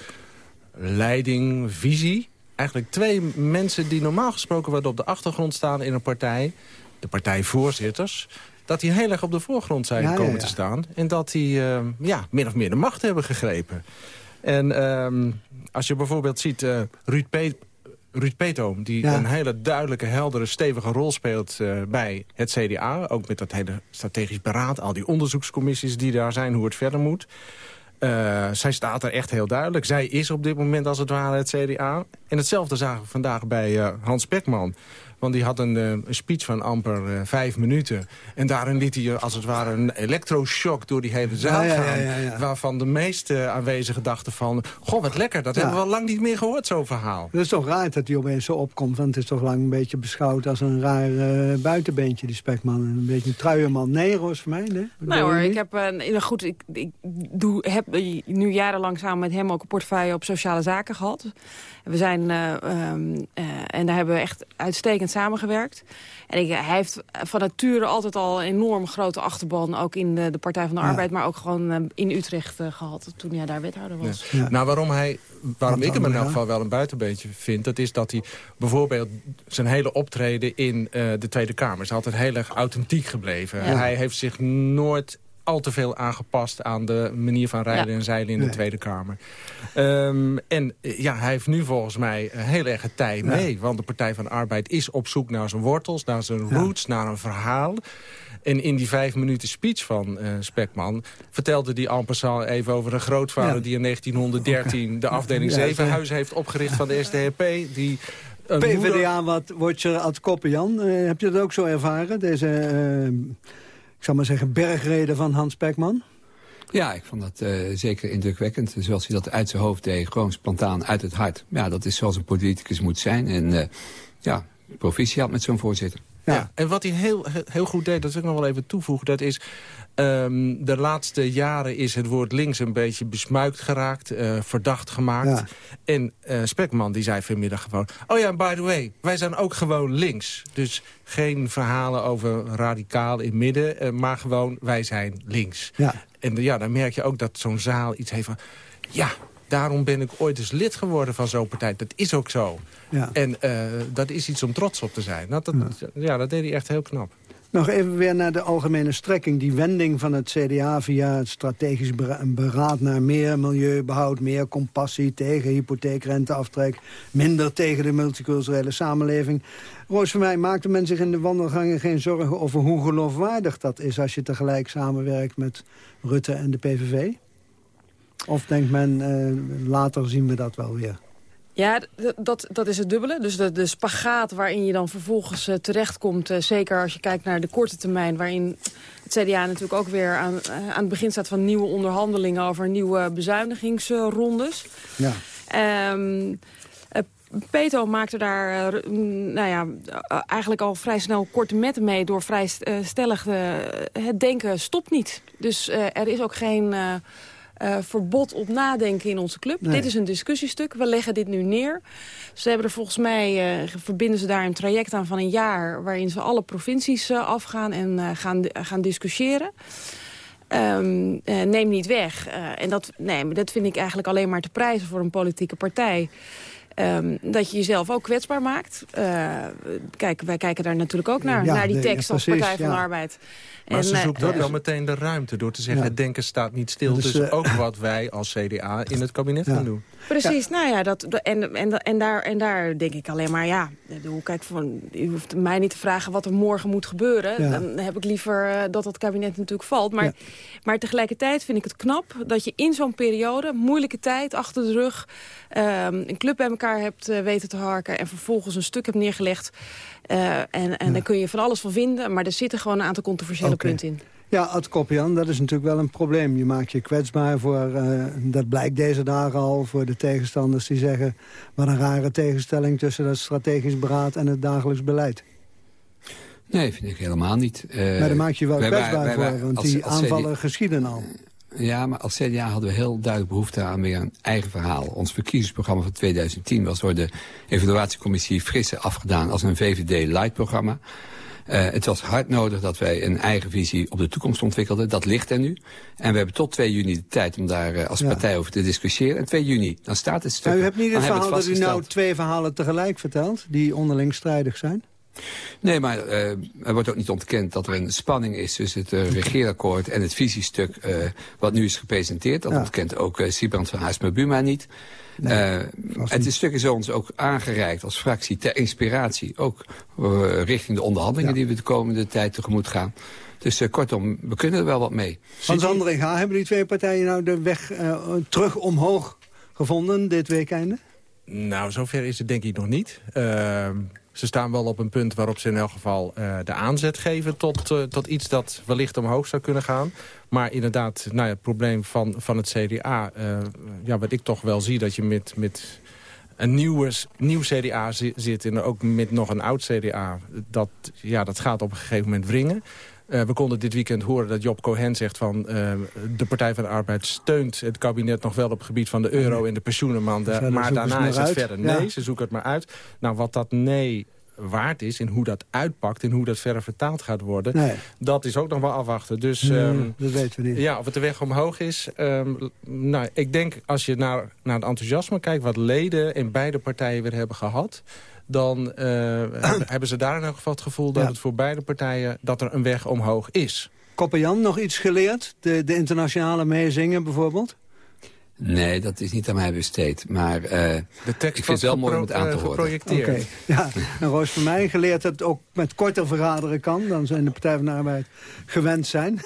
leiding, visie... eigenlijk twee mensen die normaal gesproken wat op de achtergrond staan in een partij... de partijvoorzitters dat die heel erg op de voorgrond zijn Ja, ja, komen ja. te staan. En dat die eh, ja, min of meer de macht hebben gegrepen. En ehm, als je bijvoorbeeld ziet eh, Ruud, Pe Ruud Peetoom... die Ja. een hele duidelijke, heldere, stevige rol speelt eh, bij het CDA. Ook met dat hele strategisch beraad, al die onderzoekscommissies die daar zijn... hoe het verder moet. Eh, zij staat er echt heel duidelijk. Zij is op dit moment als het ware het CDA. En hetzelfde zagen we vandaag bij eh, Hans Pekman. Want die had een, eh, een speech van amper eh, vijf minuten. En daarin liet hij eh, als het ware een elektroshock door die hele zaal Ja, gaan. ja, ja, ja. Waarvan de meeste aanwezigen dachten van... goh, wat lekker, dat Ja. hebben we al lang niet meer gehoord, zo'n verhaal. Het is toch raar dat hij opeens zo opkomt, want het is toch lang een beetje beschouwd als een raar eh, buitenbeentje, die spekman. En Een beetje een truienman. Nee, Roos, voor mij, nee? Nou hoor, ik heb eh, goed, ik, ik doe, heb nu jarenlang samen met hem ook een portefeuille op sociale zaken gehad. We zijn, eh, ehm, eh, en daar hebben we echt uitstekend samengewerkt. En ik, hij heeft van nature altijd al een enorm grote achterban, ook in de, de Partij van de Ja. Arbeid, maar ook gewoon eh, in Utrecht eh, gehad, toen hij daar wethouder was. Ja. Nou, waarom, hij, waarom ik hem in elk geval wel een buitenbeentje vind... dat is dat hij bijvoorbeeld zijn hele optreden in eh, de Tweede Kamer... is altijd heel erg authentiek gebleven. Ja. Hij heeft zich nooit al te veel aangepast aan de manier van rijden Ja. en zeilen in de. Tweede Kamer. Ehm, en eh, ja, hij heeft nu volgens mij een heel erg het tij mee. Want de Partij van de Arbeid is op zoek naar zijn wortels, naar zijn roots, naar een verhaal. En in die vijf minuten speech van eh, Spekman... vertelde die passant even over een grootvader... Die in 1913 de afdeling Zevenhuizen heeft opgericht van de SDAP. Die PvdA, wat Wotjer ad Koppenjan. Eh, heb je dat ook zo ervaren? Deze, eh, ik zal maar zeggen, bergreden van Hans Pekman? Ja, ik vond dat eh, zeker indrukwekkend. Zoals hij dat uit zijn hoofd deed, gewoon spontaan uit het hart. Ja, dat is zoals een politicus moet zijn. En eh, ja, proficiat met zo'n voorzitter. Ja. en wat hij heel, heel- heel goed deed, dat wil ik nog wel even toevoegen... dat is, ehm, de laatste jaren is het woord links een beetje besmuikt geraakt... eh, verdacht gemaakt. Ja. En eh, Spekman die zei vanmiddag gewoon... oh ja, by the way, wij zijn ook gewoon links. Dus geen verhalen over radicaal in midden... eh, maar gewoon, wij zijn links. Ja. En ja, dan merk je ook dat zo'n zaal iets heeft van... ja, daarom ben ik ooit eens lid geworden van zo'n partij. Dat is ook zo. Ja. En dat is iets om trots op te zijn. Nou, dat, ja. dat deed hij echt heel knap. Nog even weer naar de algemene strekking. Die wending van het CDA via het strategisch bera- beraad naar meer milieubehoud... meer compassie tegen hypotheekrenteaftrek... minder tegen de multiculturele samenleving. Roos, voor mij maakte men zich in de wandelgangen geen zorgen... over hoe geloofwaardig dat is als je tegelijk samenwerkt met Rutte en de PVV? Of denkt men, eh, later zien we dat wel weer? Ja, dat, dat is het dubbele. Dus de, de spagaat waarin je dan vervolgens eh, terechtkomt... eh, zeker als je kijkt naar de korte termijn... waarin het CDA natuurlijk ook weer aan, eh, aan het begin staat van nieuwe onderhandelingen... over nieuwe bezuinigingsrondes. Ja. Ehm eh, Peto maakte daar mm, nou ja, eigenlijk al vrij snel korte metten mee... door vrij st- stellig het denken stopt niet. Dus er is ook geen... eh, verbod op nadenken in onze club. Nee. Dit is een discussiestuk. We leggen dit nu neer. Ze hebben er volgens mij, eh, verbinden ze daar een traject aan van een jaar... waarin ze alle provincies eh, afgaan en gaan, gaan discussiëren. Ehm, eh, neem niet weg. En dat, nee, maar dat vind ik eigenlijk alleen maar te prijzen voor een politieke partij. Ehm, dat je jezelf ook kwetsbaar maakt. Uh, kijk, wij kijken daar natuurlijk ook naar, Ja, naar die nee, tekst ja, als Partij van de ja. Arbeid. Maar En, ze eh, zoekt ook wel meteen de ruimte door te zeggen... Ja. het denken staat niet stil. Dat is, dus eh, ook wat wij als CDA in het kabinet gaan doen. Precies, nou ja, dat, en, en, en, daar, en daar denk ik alleen maar, ja, bedoel, kijk, van, u hoeft mij niet te vragen wat er morgen moet gebeuren. Ja. Dan heb ik liever eh, dat dat kabinet natuurlijk valt. Maar, Ja. maar tegelijkertijd vind ik het knap dat je in zo'n periode, moeilijke tijd achter de rug, ehm, een club bij elkaar hebt eh, weten te harken en vervolgens een stuk hebt neergelegd. Eh, en en daar kun je van alles van vinden, maar er zitten gewoon een aantal controversiële punten in. Ja, Ad Koppian, dat is natuurlijk wel een probleem. Je maakt je kwetsbaar voor, eh, dat blijkt deze dagen al... voor de tegenstanders die zeggen... wat een rare tegenstelling tussen het strategisch beraad en het dagelijks beleid. Nee, vind ik helemaal niet. Eh, maar daar maak je wel wij kwetsbaar wij voor, want als- die als aanvallen geschieden al. Ja, maar als CDA hadden we heel duidelijk behoefte aan weer een eigen verhaal. Ons verkiezingsprogramma van 2010 was door de evaluatiecommissie Frisse afgedaan als een VVD-light-programma. Eh, het was hard nodig dat wij een eigen visie op de toekomst ontwikkelden. Dat ligt er nu. En we hebben tot 2 juni de tijd om daar eh, als Ja. partij over te discussiëren. En 2 juni, dan staat het stuk. Maar u hebt niet het verhaal dat u nou twee verhalen tegelijk vertelt... die onderling strijdig zijn? Nee, maar eh, er wordt ook niet ontkend dat er een spanning is tussen het eh, regeerakkoord en het visiestuk eh, wat nu is gepresenteerd. Dat Ja. ontkent ook uh, Sibrand van Haarsma-Buma niet. Eh, het stuk is ons ook aangereikt als fractie ter inspiratie. Ook richting de onderhandelingen die we de komende tijd tegemoet gaan. Dus eh, kortom, we kunnen er wel wat mee. Hans Andringa, hebben die twee partijen nou de weg terug omhoog gevonden dit weekende? Nou, zover is het denk ik nog niet. Ze staan wel op een punt waarop ze in elk geval eh, de aanzet geven... Tot, eh, tot iets dat wellicht omhoog zou kunnen gaan. Maar inderdaad, nou ja, het probleem van, van het CDA... eh, ja, wat ik toch wel zie, dat je met, met een nieuwe, nieuw CDA zi- zit... en ook met nog een oud CDA, dat, ja, dat gaat op een gegeven moment wringen... Eh, we konden dit weekend horen dat Job Cohen zegt van... eh, de Partij van de Arbeid steunt het kabinet nog wel op het gebied van de euro en de pensioenen. Maar, da- daarna maar is het uit. verder Ja. nee. Ze zoeken het maar uit. Nou, wat dat nee waard is en hoe dat uitpakt... en hoe dat verder vertaald gaat worden... Nee. dat is ook nog wel afwachten. Dus Nee, ehm, dat weten we niet. ja, of het de weg omhoog is. ehm, nou, ik denk als je naar, naar het enthousiasme kijkt... wat leden in beide partijen weer hebben gehad... dan eh, hebben- ze daar in elk geval het gevoel... dat Ja. het voor beide partijen dat er een weg omhoog is. Koppenjan, nog iets geleerd? De, de internationale meezingen bijvoorbeeld? Nee, dat is niet aan mij besteed. Maar eh, ik vind het wel mooi om het aan te eh, horen. ja. En Roos van mij geleerd dat het ook met korter vergaderen kan... dan zijn de Partij van de Arbeid gewend zijn.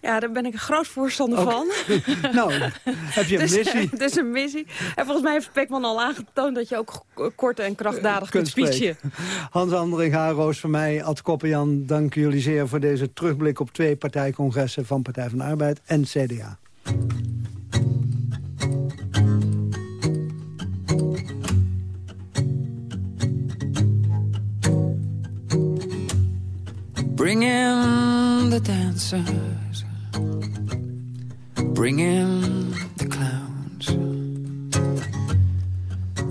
Ja, daar ben ik een groot voorstander van. nou, heb je een Dus, missie? Het is een missie. En volgens mij heeft Pekman al aangetoond dat je ook kort en krachtdadig kunt Kunt speechen. Hans Andringa, Roos van mij, Ad Koppenjan... dank jullie zeer voor deze terugblik op twee partijcongressen... van Partij van de Arbeid en CDA. Bring in the dancers. Bring in the clowns.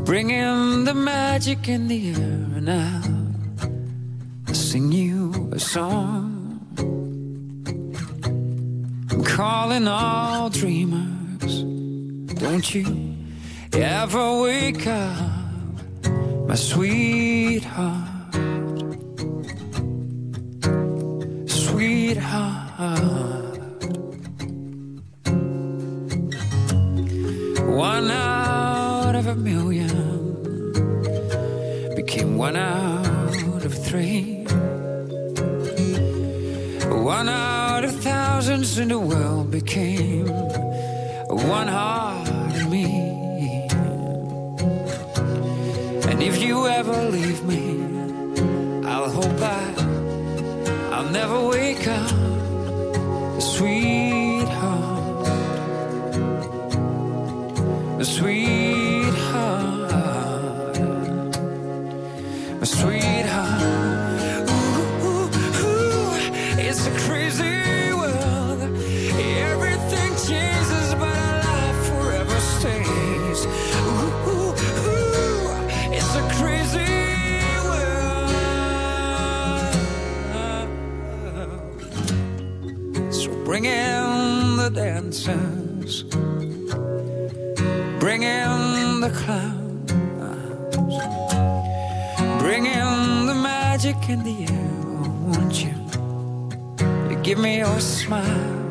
Bring in the magic in the air and I'll sing you a song. I'm calling all dreamers. Don't you ever wake up, my sweetheart. sweetheart. One out of three. One out of thousands in the world became one heart in me. And if you ever leave me, I'll hope I I'll never wake up, sweetheart, sweetheart, Bring in the dancers. Bring in the clowns. Bring in the magic in the air, won't you? you give me your smile.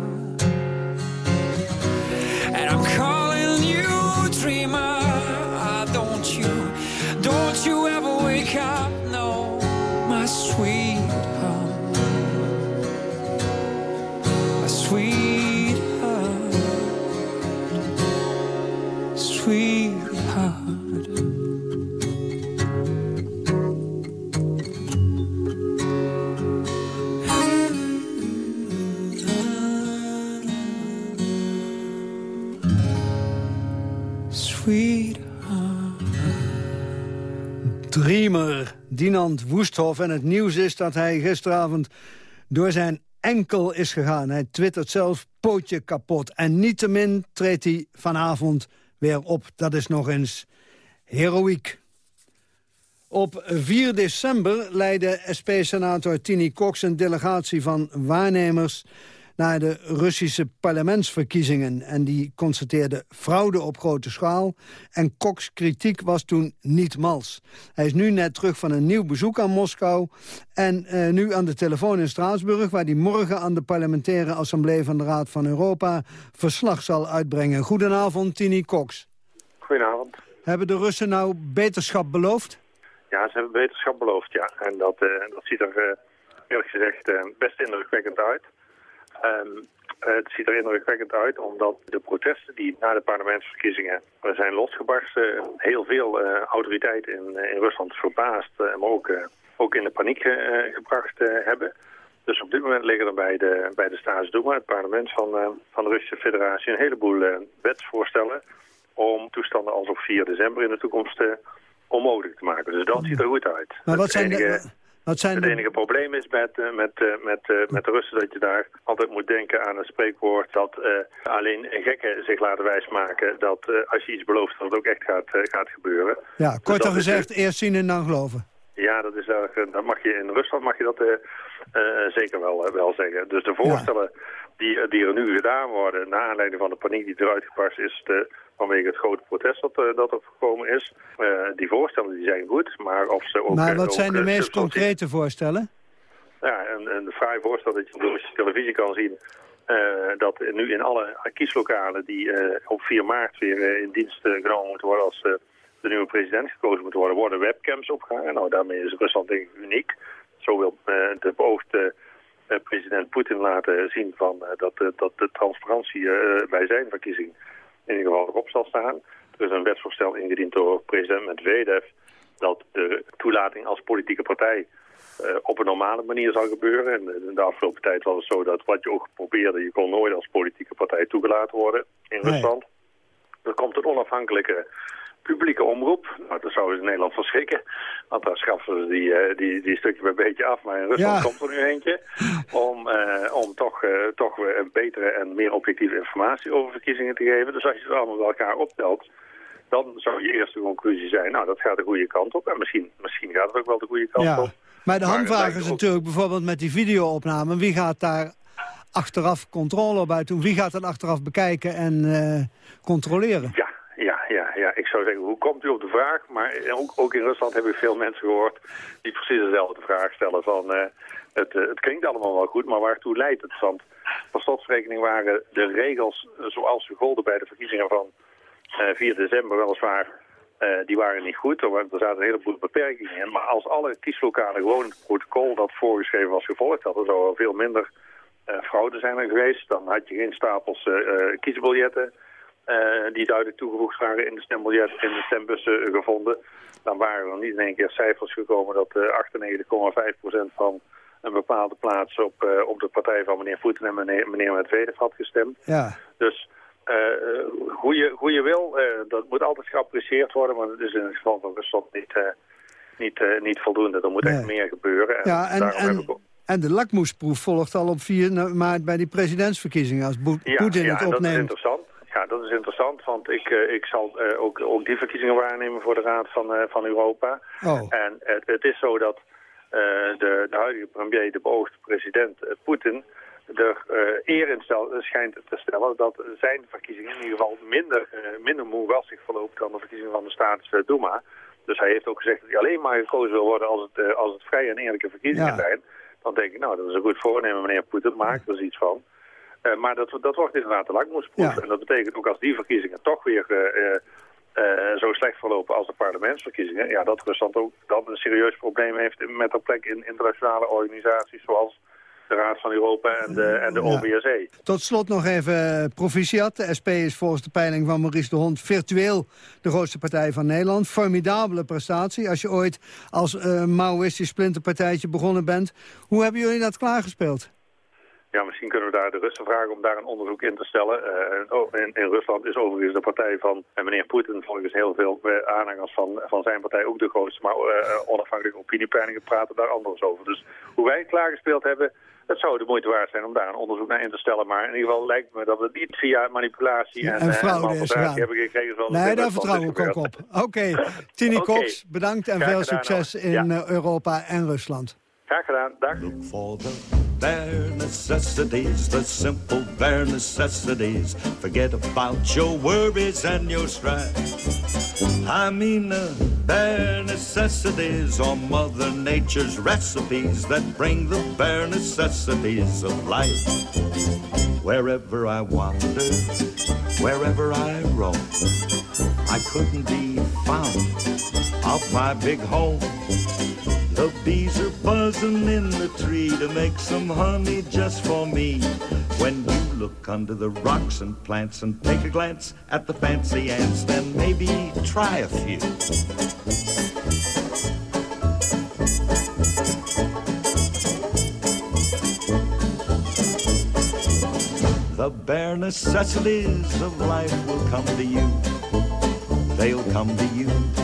Dinant Woesthof. En het nieuws is dat hij gisteravond door zijn enkel is gegaan. Hij twittert zelf pootje kapot. En niettemin treedt hij vanavond weer op. Dat is nog eens heroïek. Op 4 december leidde SP-senator Tini Cox een delegatie van waarnemers naar de Russische parlementsverkiezingen. En die constateerde fraude op grote schaal. En Cox kritiek was toen niet mals. Hij is nu net terug van een nieuw bezoek aan Moskou. En eh, nu aan de telefoon in Straatsburg... waar hij morgen aan de parlementaire assemblee van de Raad van Europa... verslag zal uitbrengen. Goedenavond, Tini Cox. Goedenavond. Hebben de Russen nou beterschap beloofd? Ja, ze hebben beterschap beloofd, ja. En dat, eh, dat ziet er eh, eerlijk gezegd eh, best indrukwekkend uit. Ehm, het ziet er indrukwekkend uit omdat de protesten die na de parlementsverkiezingen zijn losgebarsten... heel veel eh, autoriteiten in, eh, in Rusland verbaasd, eh, maar ook, eh, ook in de paniek eh, gebracht eh, hebben. Dus op dit moment liggen er bij de, bij de Staatsduma, het parlement van, eh, van de Russische Federatie... een heleboel eh, wetsvoorstellen om toestanden als op 4 december in de toekomst eh, onmogelijk te maken. Dus dat ziet er goed uit. Maar wat zijn, enige- de, wat zijn het de... enige probleem is met, eh, met, eh, met, eh, met de Russen dat je daar altijd moet denken aan het spreekwoord dat alleen gekken zich laten wijsmaken dat als je iets belooft dat het ook echt gaat, gaat gebeuren. Ja, Dus korter dat is gezegd, eerst zien en dan geloven. Ja, dat is dat mag je in Rusland mag je dat zeker wel, wel zeggen. Dus de voorstellen die, eh, die er nu gedaan worden, naar aanleiding van de paniek die eruit gepast is, de, vanwege het grote protest dat, eh, dat er gekomen is, eh, die voorstellen die zijn goed, maar of ze ook... maar wat ook, zijn de meest concrete voorstellen? ja, een, een fraai voorstel dat je op de televisie kan zien... eh, dat nu in alle kieslokalen die op 4 maart weer in dienst genomen moeten worden... als de nieuwe president gekozen moet worden, worden webcams opgehangen. Nou, daarmee is Rusland denk ik uniek. Zo wil de beoogde president Poetin laten zien van, eh, dat, eh, dat de transparantie eh, bij zijn verkiezing in ieder geval erop zal staan. Er is een wetsvoorstel ingediend door president Medvedev dat de toelating als politieke partij eh, op een normale manier zal gebeuren. En eh, in de afgelopen tijd was het zo dat wat je ook probeerde, je kon nooit als politieke partij toegelaten worden in Nee. Rusland. Er komt een onafhankelijke publieke omroep. Nou, dat zou ze in Nederland verschrikken. Want daar schaffen ze die, eh, die, die stukje bij beetje af. Maar in Rusland Ja. komt er nu eentje. Om, eh, om toch, eh, toch weer een betere en meer objectieve informatie over verkiezingen te geven. Dus als je het allemaal bij elkaar optelt, dan zou je eerste conclusie zijn, nou dat gaat de goede kant op. En misschien, misschien gaat het ook wel de goede kant Ja. op. Maar de lijkt is natuurlijk bijvoorbeeld met die videoopname... wie gaat daar achteraf controle op uitdoen? Wie gaat dat achteraf bekijken en controleren? Ja, ja. Ik zou zeggen, hoe komt u op de vraag? Maar ook, ook in Rusland heb ik veel mensen gehoord die precies dezelfde vraag stellen van... eh, het, eh, het klinkt allemaal wel goed, maar waartoe leidt het? Want voor slotsrekening waren de regels eh, zoals ze golden bij de verkiezingen van eh 4 december weliswaar... eh, die waren niet goed, er zaten een heleboel beperkingen in. Maar als alle kieslokalen gewoon het protocol dat voorgeschreven was gevolgd hadden... zou er veel minder eh, fraude zijn er geweest. Dan had je geen stapels eh, eh, kiesbiljetten eh, die duidelijk toegevoegd waren in de stembiljet, in de stembussen eh, gevonden. Dan waren er niet in één keer cijfers gekomen dat eh 98,5% van een bepaalde plaats op, eh, op de partij van meneer Poetin en meneer, meneer Medvedev had gestemd. Ja. Dus eh, eh, goede, goede wil, eh, dat moet altijd geapprecieerd worden, maar dat is in het geval van Rusland niet, eh, niet, eh, niet voldoende. Er moet echt meer gebeuren. Ja, en, daarom heb ik en, en de lakmoesproef volgt al op 4 maart bij die presidentsverkiezingen... als Bo- Ja, Poetin ja, het en dat is opneemt. Ja, dat is interessant, want ik, eh, ik zal eh, ook, ook die verkiezingen waarnemen voor de Raad van, eh, van Europa. Oh. En het, het is zo dat de, de huidige premier, de beoogde president Poetin, er uh, eer in stel, schijnt te stellen dat zijn verkiezingen in ieder geval minder, uh, minder moerassig verlopen dan de verkiezingen van de Staatse Duma. Dus hij heeft ook gezegd dat hij alleen maar gekozen wil worden als het, uh, als het vrije en eerlijke verkiezingen zijn. Dan denk ik, nou, dat is een goed voornemen, meneer Poetin, maak er iets van. Maar dat, dat wordt inderdaad de lakmoesproef. Ja. En dat betekent ook als die verkiezingen toch weer zo slecht verlopen als de parlementsverkiezingen... ja, dat Rusland ook dan een serieus probleem heeft met een plek in internationale organisaties... zoals de Raad van Europa en de, en de OBSE. Tot slot nog even proficiat. De SP is volgens de peiling van Maurice de Hond virtueel de grootste partij van Nederland. Formidabele prestatie. Als je ooit als uh, Maoïstisch splinterpartijtje begonnen bent. Hoe hebben jullie dat klaargespeeld? Ja, misschien kunnen we daar de Russen vragen om daar een onderzoek in te stellen. Uh, in, in, Rusland is overigens de partij van en meneer Poetin volgens heel veel aanhangers van, van zijn partij ook de grootste. Maar uh, onafhankelijke opiniepeilingen praten daar anders over. Dus hoe wij het klaargespeeld hebben, het zou de moeite waard zijn om daar een onderzoek naar in te stellen. Maar in ieder geval lijkt me dat we niet via manipulatie en, en uh, fraude is hebben gekregen. Van nee, daar vertrouwen ik ook op. Oké, okay. Tini okay. Cox, bedankt en Graag veel succes in ja. Europa en Rusland. Graag gedaan, dag. Look for the bare necessities, the simple bare necessities. Forget about your worries and your strife. I mean the bare necessities or Mother Nature's recipes that bring the bare necessities of life. Wherever I wander, wherever I roam, I couldn't be found out my big home. The bees are buzzing in the tree to make some honey just for me. When you look under the rocks and plants and take a glance at the fancy ants, then maybe try a few. The bare necessities of life will come to you. They'll come to you.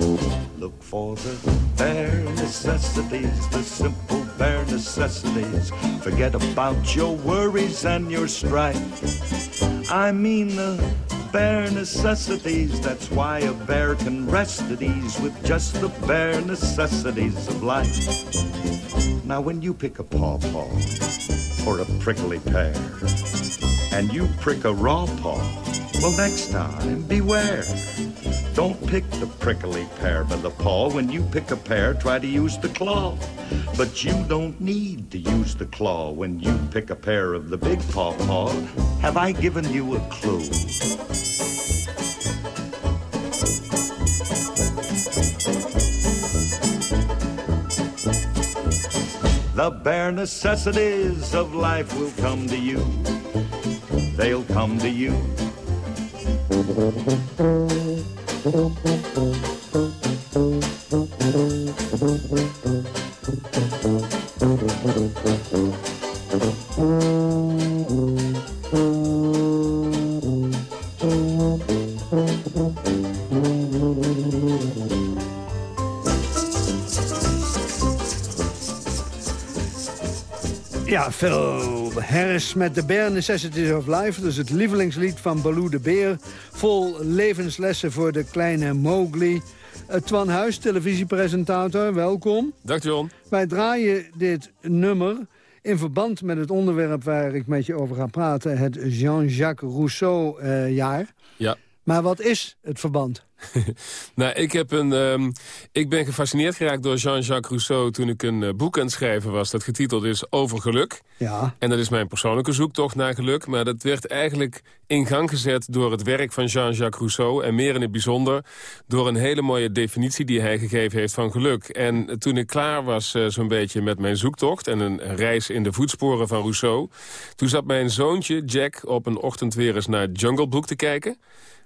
Look for the bare necessities, the simple bare necessities. Forget about your worries and your strife. I mean the bare necessities. That's why a bear can rest at ease with just the bare necessities of life. Now, when you pick a pawpaw or a prickly pear, and you prick a raw paw, well, next time, beware. Don't pick the prickly pear by the paw. When you pick a pear, try to use the claw. But you don't need to use the claw when you pick a pear of the big paw paw. Have I given you a clue? The bare necessities of life will come to you. They'll come to you. Ja, Phil Harris met The Bare Necessities of Life. Dus het lievelingslied van Baloo de Beer. Vol levenslessen voor de kleine Mowgli. Uh, Twan Huis, televisiepresentator, welkom. Dank John. Wij draaien dit nummer in verband met het onderwerp waar ik met je over ga praten. Het Jean-Jacques Rousseau-jaar. ja. Maar wat is het verband? nou, ik, heb een, um, ik ben gefascineerd geraakt door Jean-Jacques Rousseau... toen ik een uh, boek aan het schrijven was dat getiteld is Over Geluk. Ja. En dat is mijn persoonlijke zoektocht naar geluk. Maar dat werd eigenlijk in gang gezet door het werk van Jean-Jacques Rousseau... en meer in het bijzonder door een hele mooie definitie die hij gegeven heeft van geluk. En toen ik klaar was uh, zo'n beetje met mijn zoektocht... en een reis in de voetsporen van Rousseau... toen zat mijn zoontje Jack op een ochtend weer eens naar Jungle Book te kijken...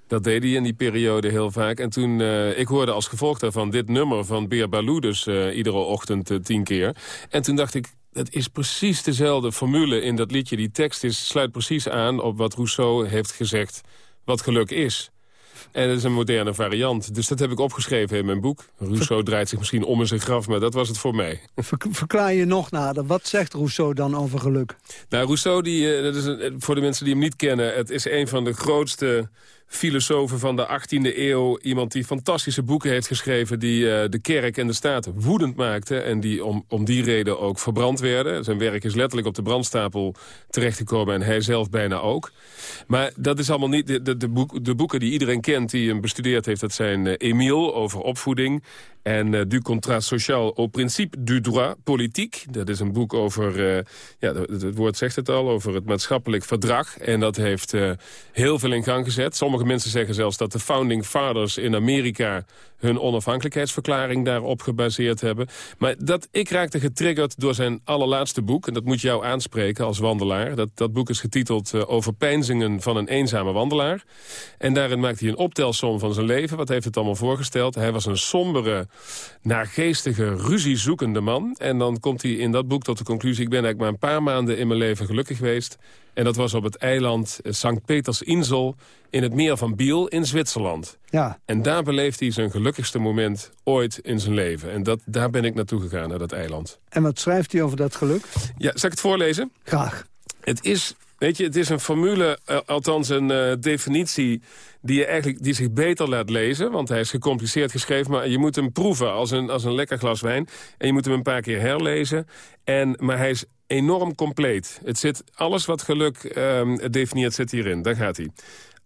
Dat deed hij in die periode heel vaak. En toen, uh, ik hoorde als gevolg daarvan dit nummer van Beer Balou... dus uh, iedere ochtend uh, tien keer. En toen dacht ik, het is precies dezelfde formule in dat liedje. Die tekst is, sluit precies aan op wat Rousseau heeft gezegd... wat geluk is. En dat is een moderne variant. Dus dat heb ik opgeschreven in mijn boek. Rousseau draait zich misschien om in zijn graf, maar dat was het voor mij. Ver, verklaar je nog nader. Wat zegt Rousseau dan over geluk? Nou, Rousseau, die, dat is een, voor de mensen die hem niet kennen... het is een van de grootste filosoof van de 18e eeuw. Iemand die fantastische boeken heeft geschreven... die eh, de kerk en de staat woedend maakte... en die om, om die reden ook verbrand werden. Zijn werk is letterlijk op de brandstapel terechtgekomen... en hij zelf bijna ook. Maar dat is allemaal niet... De, de, de, boek, de boeken die iedereen kent, die hem bestudeerd heeft... dat zijn uh, Emile over opvoeding... En uh, Du contrat social au principe du droit politique. Dat is een boek over, uh, ja, het woord zegt het al, over het maatschappelijk verdrag. En dat heeft uh, heel veel in gang gezet. Sommige mensen zeggen zelfs dat de founding fathers in Amerika hun onafhankelijkheidsverklaring daarop gebaseerd hebben. Maar dat, ik raakte getriggerd door zijn allerlaatste boek. En dat moet jou aanspreken als wandelaar. Dat, dat boek is getiteld uh, Over pijnzingen van een eenzame wandelaar. En daarin maakt hij een optelsom van zijn leven. Wat heeft het allemaal voorgesteld? Hij was een sombere, naargeestige, ruziezoekende man. En dan komt hij in dat boek tot de conclusie... ik ben eigenlijk maar een paar maanden in mijn leven gelukkig geweest. En dat was op het eiland St. Peters Insel in het meer van Biel in Zwitserland. Ja. En daar beleeft hij zijn gelukkigste moment ooit in zijn leven. En dat, daar ben ik naartoe gegaan, naar dat eiland. En wat schrijft hij over dat geluk? Ja, zal ik het voorlezen? Graag. Het is, weet je, het is een formule, uh, althans een uh, definitie... Die, je eigenlijk, die zich beter laat lezen, want hij is gecompliceerd geschreven... maar je moet hem proeven als een, als een lekker glas wijn. En je moet hem een paar keer herlezen. En, maar hij is enorm compleet. Het zit, alles wat geluk um, definieert zit hierin. Daar gaat hij.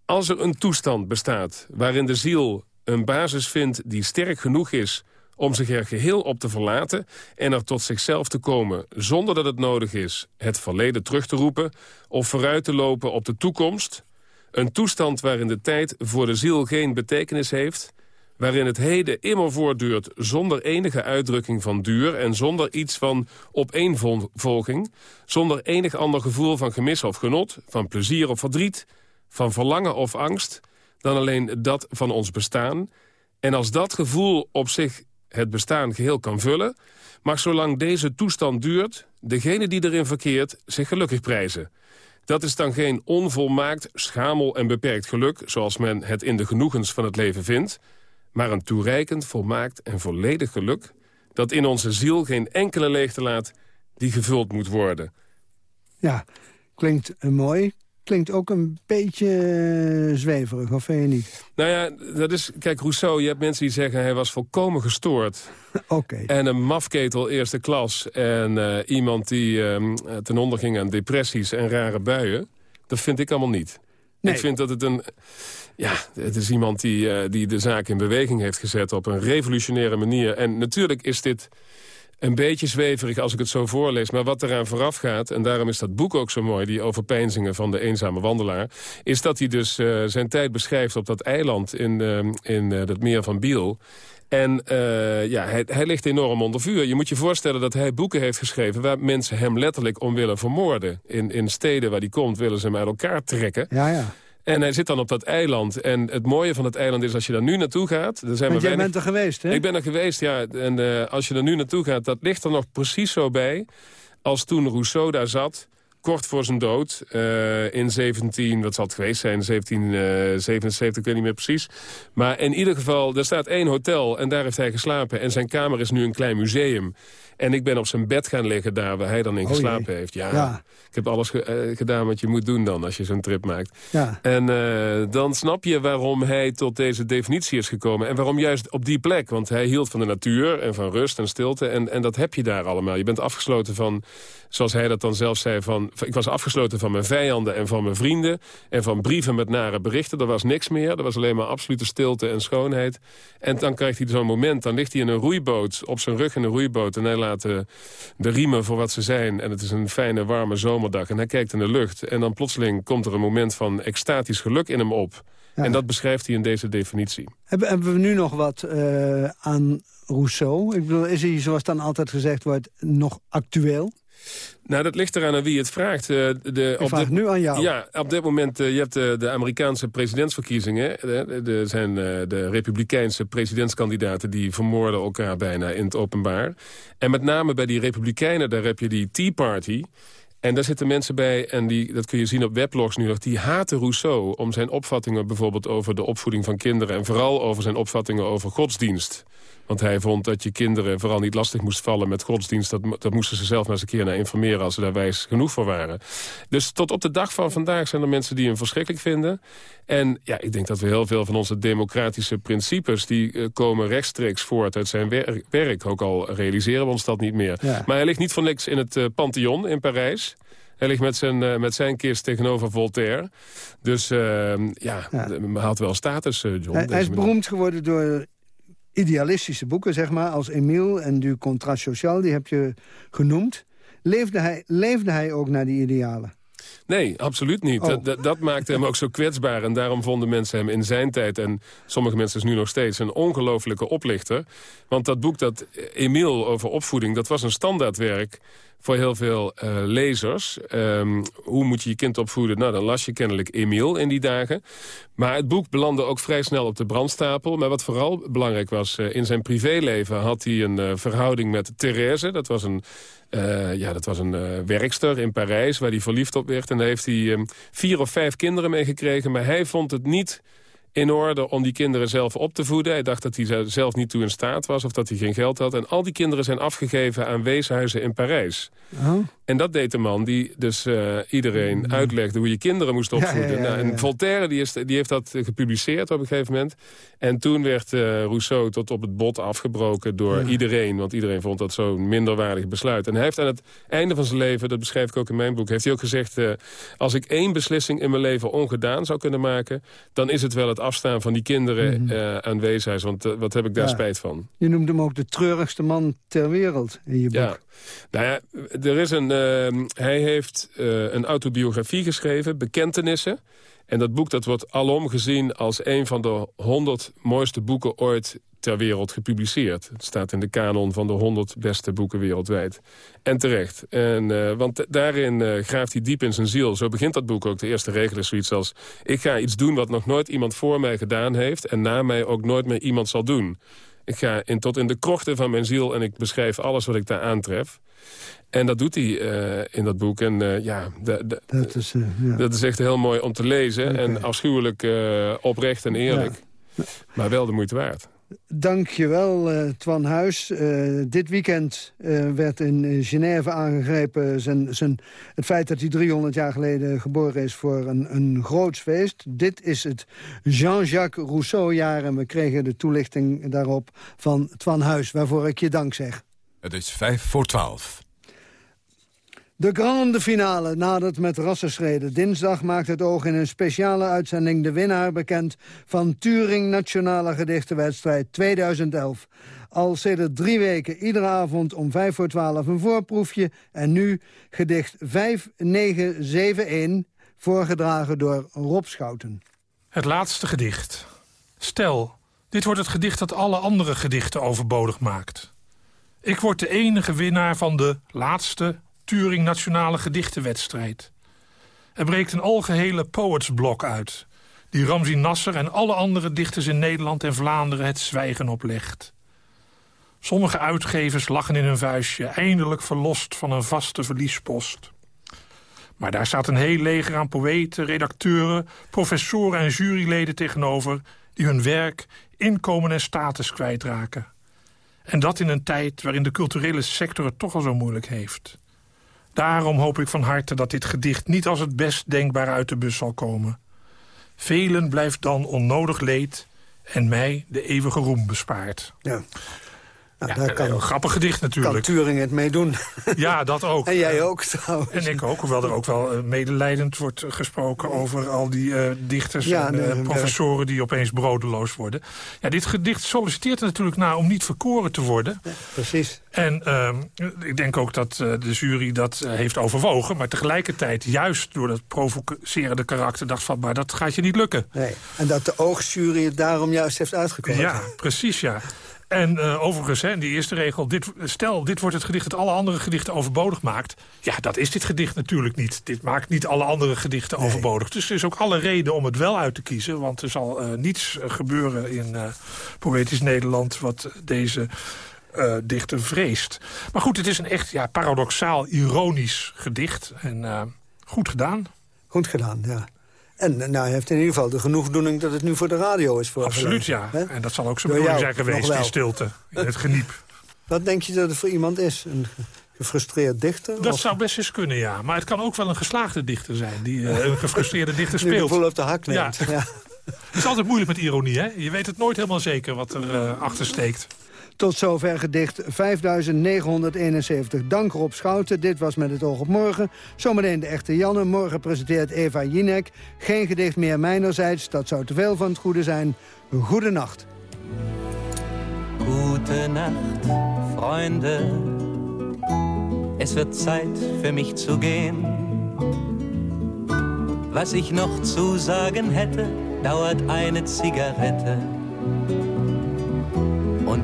Als er een toestand bestaat waarin de ziel een basis vindt... die sterk genoeg is om zich er geheel op te verlaten... en er tot zichzelf te komen zonder dat het nodig is... het verleden terug te roepen of vooruit te lopen op de toekomst... een toestand waarin de tijd voor de ziel geen betekenis heeft... waarin het heden immer voortduurt zonder enige uitdrukking van duur... en zonder iets van opeenvolging... zonder enig ander gevoel van gemis of genot, van plezier of verdriet... van verlangen of angst, dan alleen dat van ons bestaan... en als dat gevoel op zich het bestaan geheel kan vullen... mag zolang deze toestand duurt, degene die erin verkeert zich gelukkig prijzen... Dat is dan geen onvolmaakt, schamel en beperkt geluk... zoals men het in de genoegens van het leven vindt... maar een toereikend, volmaakt en volledig geluk... dat in onze ziel geen enkele leegte laat die gevuld moet worden. Ja, klinkt uh, mooi. Klinkt ook een beetje uh, zweverig, of vind je niet? Nou ja, dat is... Kijk, Rousseau, je hebt mensen die zeggen... hij was volkomen gestoord. Oké. Okay. En een mafketel eerste klas. En uh, iemand die uh, ten onder ging aan depressies en rare buien. Dat vind ik allemaal niet. Nee. Ik vind dat het een... Ja, het is iemand die, uh, die de zaak in beweging heeft gezet op een revolutionaire manier. En natuurlijk is dit een beetje zweverig als ik het zo voorlees. Maar wat eraan vooraf gaat, en daarom is dat boek ook zo mooi... die overpeinzingen van de eenzame wandelaar... is dat hij dus uh, zijn tijd beschrijft op dat eiland in, uh, in het meer van Biel... En ja, hij, hij ligt enorm onder vuur. Je moet je voorstellen dat hij boeken heeft geschreven... waar mensen hem letterlijk om willen vermoorden. In, in steden waar hij komt willen ze hem uit elkaar trekken. Ja, ja. En hij zit dan op dat eiland. En het mooie van het eiland is als je daar nu naartoe gaat... Dan zijn Want jij weinig... bent er geweest, hè? Ik ben er geweest, ja. En uh, als je er nu naartoe gaat, dat ligt er nog precies zo bij... als toen Rousseau daar zat, kort voor zijn dood... Uh, in 17, wat zal het geweest zijn, 1777, ik weet niet meer precies. Maar in ieder geval, er staat één hotel en daar heeft hij geslapen. En zijn kamer is nu een klein museum. En ik ben op zijn bed gaan liggen daar waar hij dan in Oh geslapen jee. heeft. Ja, Ja. ik heb alles ge- eh, gedaan wat je moet doen dan als je zo'n trip maakt. Ja. En eh, dan snap je waarom hij tot deze definitie is gekomen. En waarom juist op die plek. Want hij hield van de natuur en van rust en stilte. En, en dat heb je daar allemaal. Je bent afgesloten van, zoals hij dat dan zelf zei... Van, ik was afgesloten van mijn vijanden en van mijn vrienden. En van brieven met nare berichten. Er was niks meer. Er was alleen maar absolute stilte en schoonheid. En dan krijgt hij zo'n moment. Dan ligt hij in een roeiboot, op zijn rug in een roeiboot. En hij laat de, de riemen voor wat ze zijn. En het is een fijne, warme zomerdag. En hij kijkt in de lucht. En dan plotseling komt er een moment van extatisch geluk in hem op. En dat beschrijft hij in deze definitie. Hebben, hebben we nu nog wat uh, aan Rousseau? Ik bedoel, is hij, zoals dan altijd gezegd wordt, nog actueel? Nou, dat ligt eraan aan wie het vraagt. Uh, de, Ik vraag dit, nu aan jou. Ja, op dit moment, uh, je hebt uh, de Amerikaanse presidentsverkiezingen. Er zijn de republikeinse presidentskandidaten... die vermoorden elkaar bijna in het openbaar. En met name bij die republikeinen, daar heb je die Tea Party... En daar zitten mensen bij, en die, dat kun je zien op weblogs nu nog... die haten Rousseau om zijn opvattingen bijvoorbeeld over de opvoeding van kinderen... en vooral over zijn opvattingen over godsdienst. Want hij vond dat je kinderen vooral niet lastig moest vallen met godsdienst. Dat, dat moesten ze zelf maar eens een keer naar informeren als ze daar wijs genoeg voor waren. Dus tot op de dag van vandaag zijn er mensen die hem verschrikkelijk vinden. En ja, ik denk dat we heel veel van onze democratische principes... die uh, komen rechtstreeks voort uit zijn wer werk. Ook al realiseren we ons dat niet meer. Ja. Maar hij ligt niet voor niks in het uh, Pantheon in Parijs... Hij ligt met zijn, uh, met zijn kist tegenover Voltaire. Dus uh, ja, ja. hij had wel status, John. Hij, hij is beroemd geworden door idealistische boeken, zeg maar... als Emile en Du Contrat Social, die heb je genoemd. Leefde hij, leefde hij ook naar die idealen? Nee, absoluut niet. Oh. Dat, dat, maakte hem ook zo kwetsbaar. En daarom vonden mensen hem in zijn tijd... en sommige mensen dus nu nog steeds een ongelofelijke oplichter. Want dat boek, dat Emile over opvoeding... dat was een standaardwerk voor heel veel uh, lezers. Um, hoe moet je je kind opvoeden? Nou, dan las je kennelijk Emile in die dagen. Maar het boek belandde ook vrij snel op de brandstapel. Maar wat vooral belangrijk was, uh, in zijn privéleven had hij een uh, verhouding met Therese. Dat was een, ja, dat was een werkster in Parijs waar hij verliefd op werd. En daar heeft hij um, vier of vijf kinderen mee gekregen. Maar hij vond het niet in orde om die kinderen zelf op te voeden. Hij dacht dat hij zelf niet toe in staat was of dat hij geen geld had. En al die kinderen zijn afgegeven aan weeshuizen in Parijs. Oh. En dat deed de man die dus uh, iedereen mm. uitlegde hoe je kinderen moest opvoeden. Ja, ja, ja, nou, en Voltaire die, is, die heeft dat gepubliceerd op een gegeven moment. En toen werd uh, Rousseau tot op het bot afgebroken door iedereen. Want iedereen vond dat zo'n minderwaardig besluit. En hij heeft aan het einde van zijn leven, dat beschrijf ik ook in mijn boek... heeft hij ook gezegd, uh, als ik één beslissing in mijn leven ongedaan zou kunnen maken... dan is het wel het afstaan van die kinderen mm -hmm. aan weeshuis. Want wat heb ik daar spijt van? Je noemde hem ook de treurigste man ter wereld in je boek. Ja. Nou ja, er is een, uh, hij heeft uh, een autobiografie geschreven, Bekentenissen. En dat boek dat wordt alom gezien als een van de honderd mooiste boeken ooit ter wereld gepubliceerd. Het staat in de kanon van de 100 beste boeken wereldwijd. En terecht. En, uh, want daarin uh, graaft hij diep in zijn ziel. Zo begint dat boek ook. De eerste regel is zoiets als... ik ga iets doen wat nog nooit iemand voor mij gedaan heeft... en na mij ook nooit meer iemand zal doen. Ik ga in, tot in de krochten van mijn ziel en ik beschrijf alles wat ik daar aantref. En dat doet hij uh, in dat boek. En uh, ja, dat, is, uh, ja, dat is echt heel mooi om te lezen. Okay. En afschuwelijk oprecht en eerlijk. Ja. Maar wel de moeite waard. Dank je wel, uh, Twan Huis. Uh, dit weekend uh, werd in Genève aangegrepen... Zijn, zijn, het feit dat hij 300 jaar geleden geboren is voor een, een groots feest. Dit is het Jean-Jacques Rousseau-jaar... en we kregen de toelichting daarop van Twan Huis... waarvoor ik je dank zeg. Het is vijf voor twaalf. De grande finale nadert met rassenschreden. Dinsdag maakt het oog in een speciale uitzending de winnaar bekend... van Turing Nationale Gedichtenwedstrijd 2011. Al sedert drie weken iedere avond om vijf voor twaalf een voorproefje... en nu gedicht 5971, voorgedragen door Rob Schouten. Het laatste gedicht. Stel, dit wordt het gedicht dat alle andere gedichten overbodig maakt. Ik word de enige winnaar van de laatste Turing Nationale Gedichtenwedstrijd. Er breekt een algehele poetsblok uit... die Ramzi Nasser en alle andere dichters in Nederland en Vlaanderen het zwijgen oplegt. Sommige uitgevers lachen in hun vuistje... eindelijk verlost van een vaste verliespost. Maar daar staat een heel leger aan poëten, redacteuren... professoren en juryleden tegenover... die hun werk, inkomen en status kwijtraken. En dat in een tijd waarin de culturele sector het toch al zo moeilijk heeft... Daarom hoop ik van harte dat dit gedicht niet als het best denkbaar uit de bus zal komen. Velen blijft dan onnodig leed en mij de eeuwige roem bespaart. Ja. Nou, ja, daar kan, een grappig gedicht natuurlijk. Kan Turing het mee doen. Ja, dat ook. en jij ook trouwens. En ik ook, hoewel er ook wel uh, medelijdend wordt gesproken... over al die uh, dichters ja, en uh, professoren die opeens brodeloos worden. Ja, dit gedicht solliciteert er natuurlijk naar om niet verkoren te worden. Ja, precies. En ehm, ik denk ook dat de jury dat heeft overwogen. Maar tegelijkertijd, juist door dat provocerende karakter... dacht van, maar dat gaat je niet lukken. Nee. En dat de oogjury het daarom juist heeft uitgekozen. Ja, precies, ja. En uh, overigens, hè, die eerste regel... Dit, stel, dit wordt het gedicht dat alle andere gedichten overbodig maakt. Ja, dat is dit gedicht natuurlijk niet. Dit maakt niet alle andere gedichten nee. overbodig. Dus er is ook alle reden om het wel uit te kiezen. Want er zal uh, niets gebeuren in uh, Poëtisch Nederland... wat deze dichter vreest. Maar goed, het is een echt ja, paradoxaal, ironisch gedicht. En goed gedaan. Goed gedaan, ja. En nou, hij heeft in ieder geval de genoegdoening dat het nu voor de radio is. Absoluut, ja. En dat zal ook zijn bedoeling zijn geweest in stilte. In het geniep. Wat denk je dat het voor iemand is? Een gefrustreerd dichter? Dat Of zou best eens kunnen, ja. Maar het kan ook wel een geslaagde dichter zijn... die eh, een gefrustreerde dichter speelt. boel op de hak neemt? Ja. Ja. Het is altijd moeilijk met ironie, hè? Je weet het nooit helemaal zeker wat er eh, achter steekt. Tot zover gedicht 5971. Dank Rob Schouten. Dit was Met het oog op morgen. Zometeen de echte Janne. Morgen presenteert Eva Jinek. Geen gedicht meer mijnerzijds. Dat zou te veel van het goede zijn. Goede nacht. Gute Nacht, Freunde. Es wird Zeit für mich zu gehen. Was ich noch zu sagen hätte, dauert eine Zigarette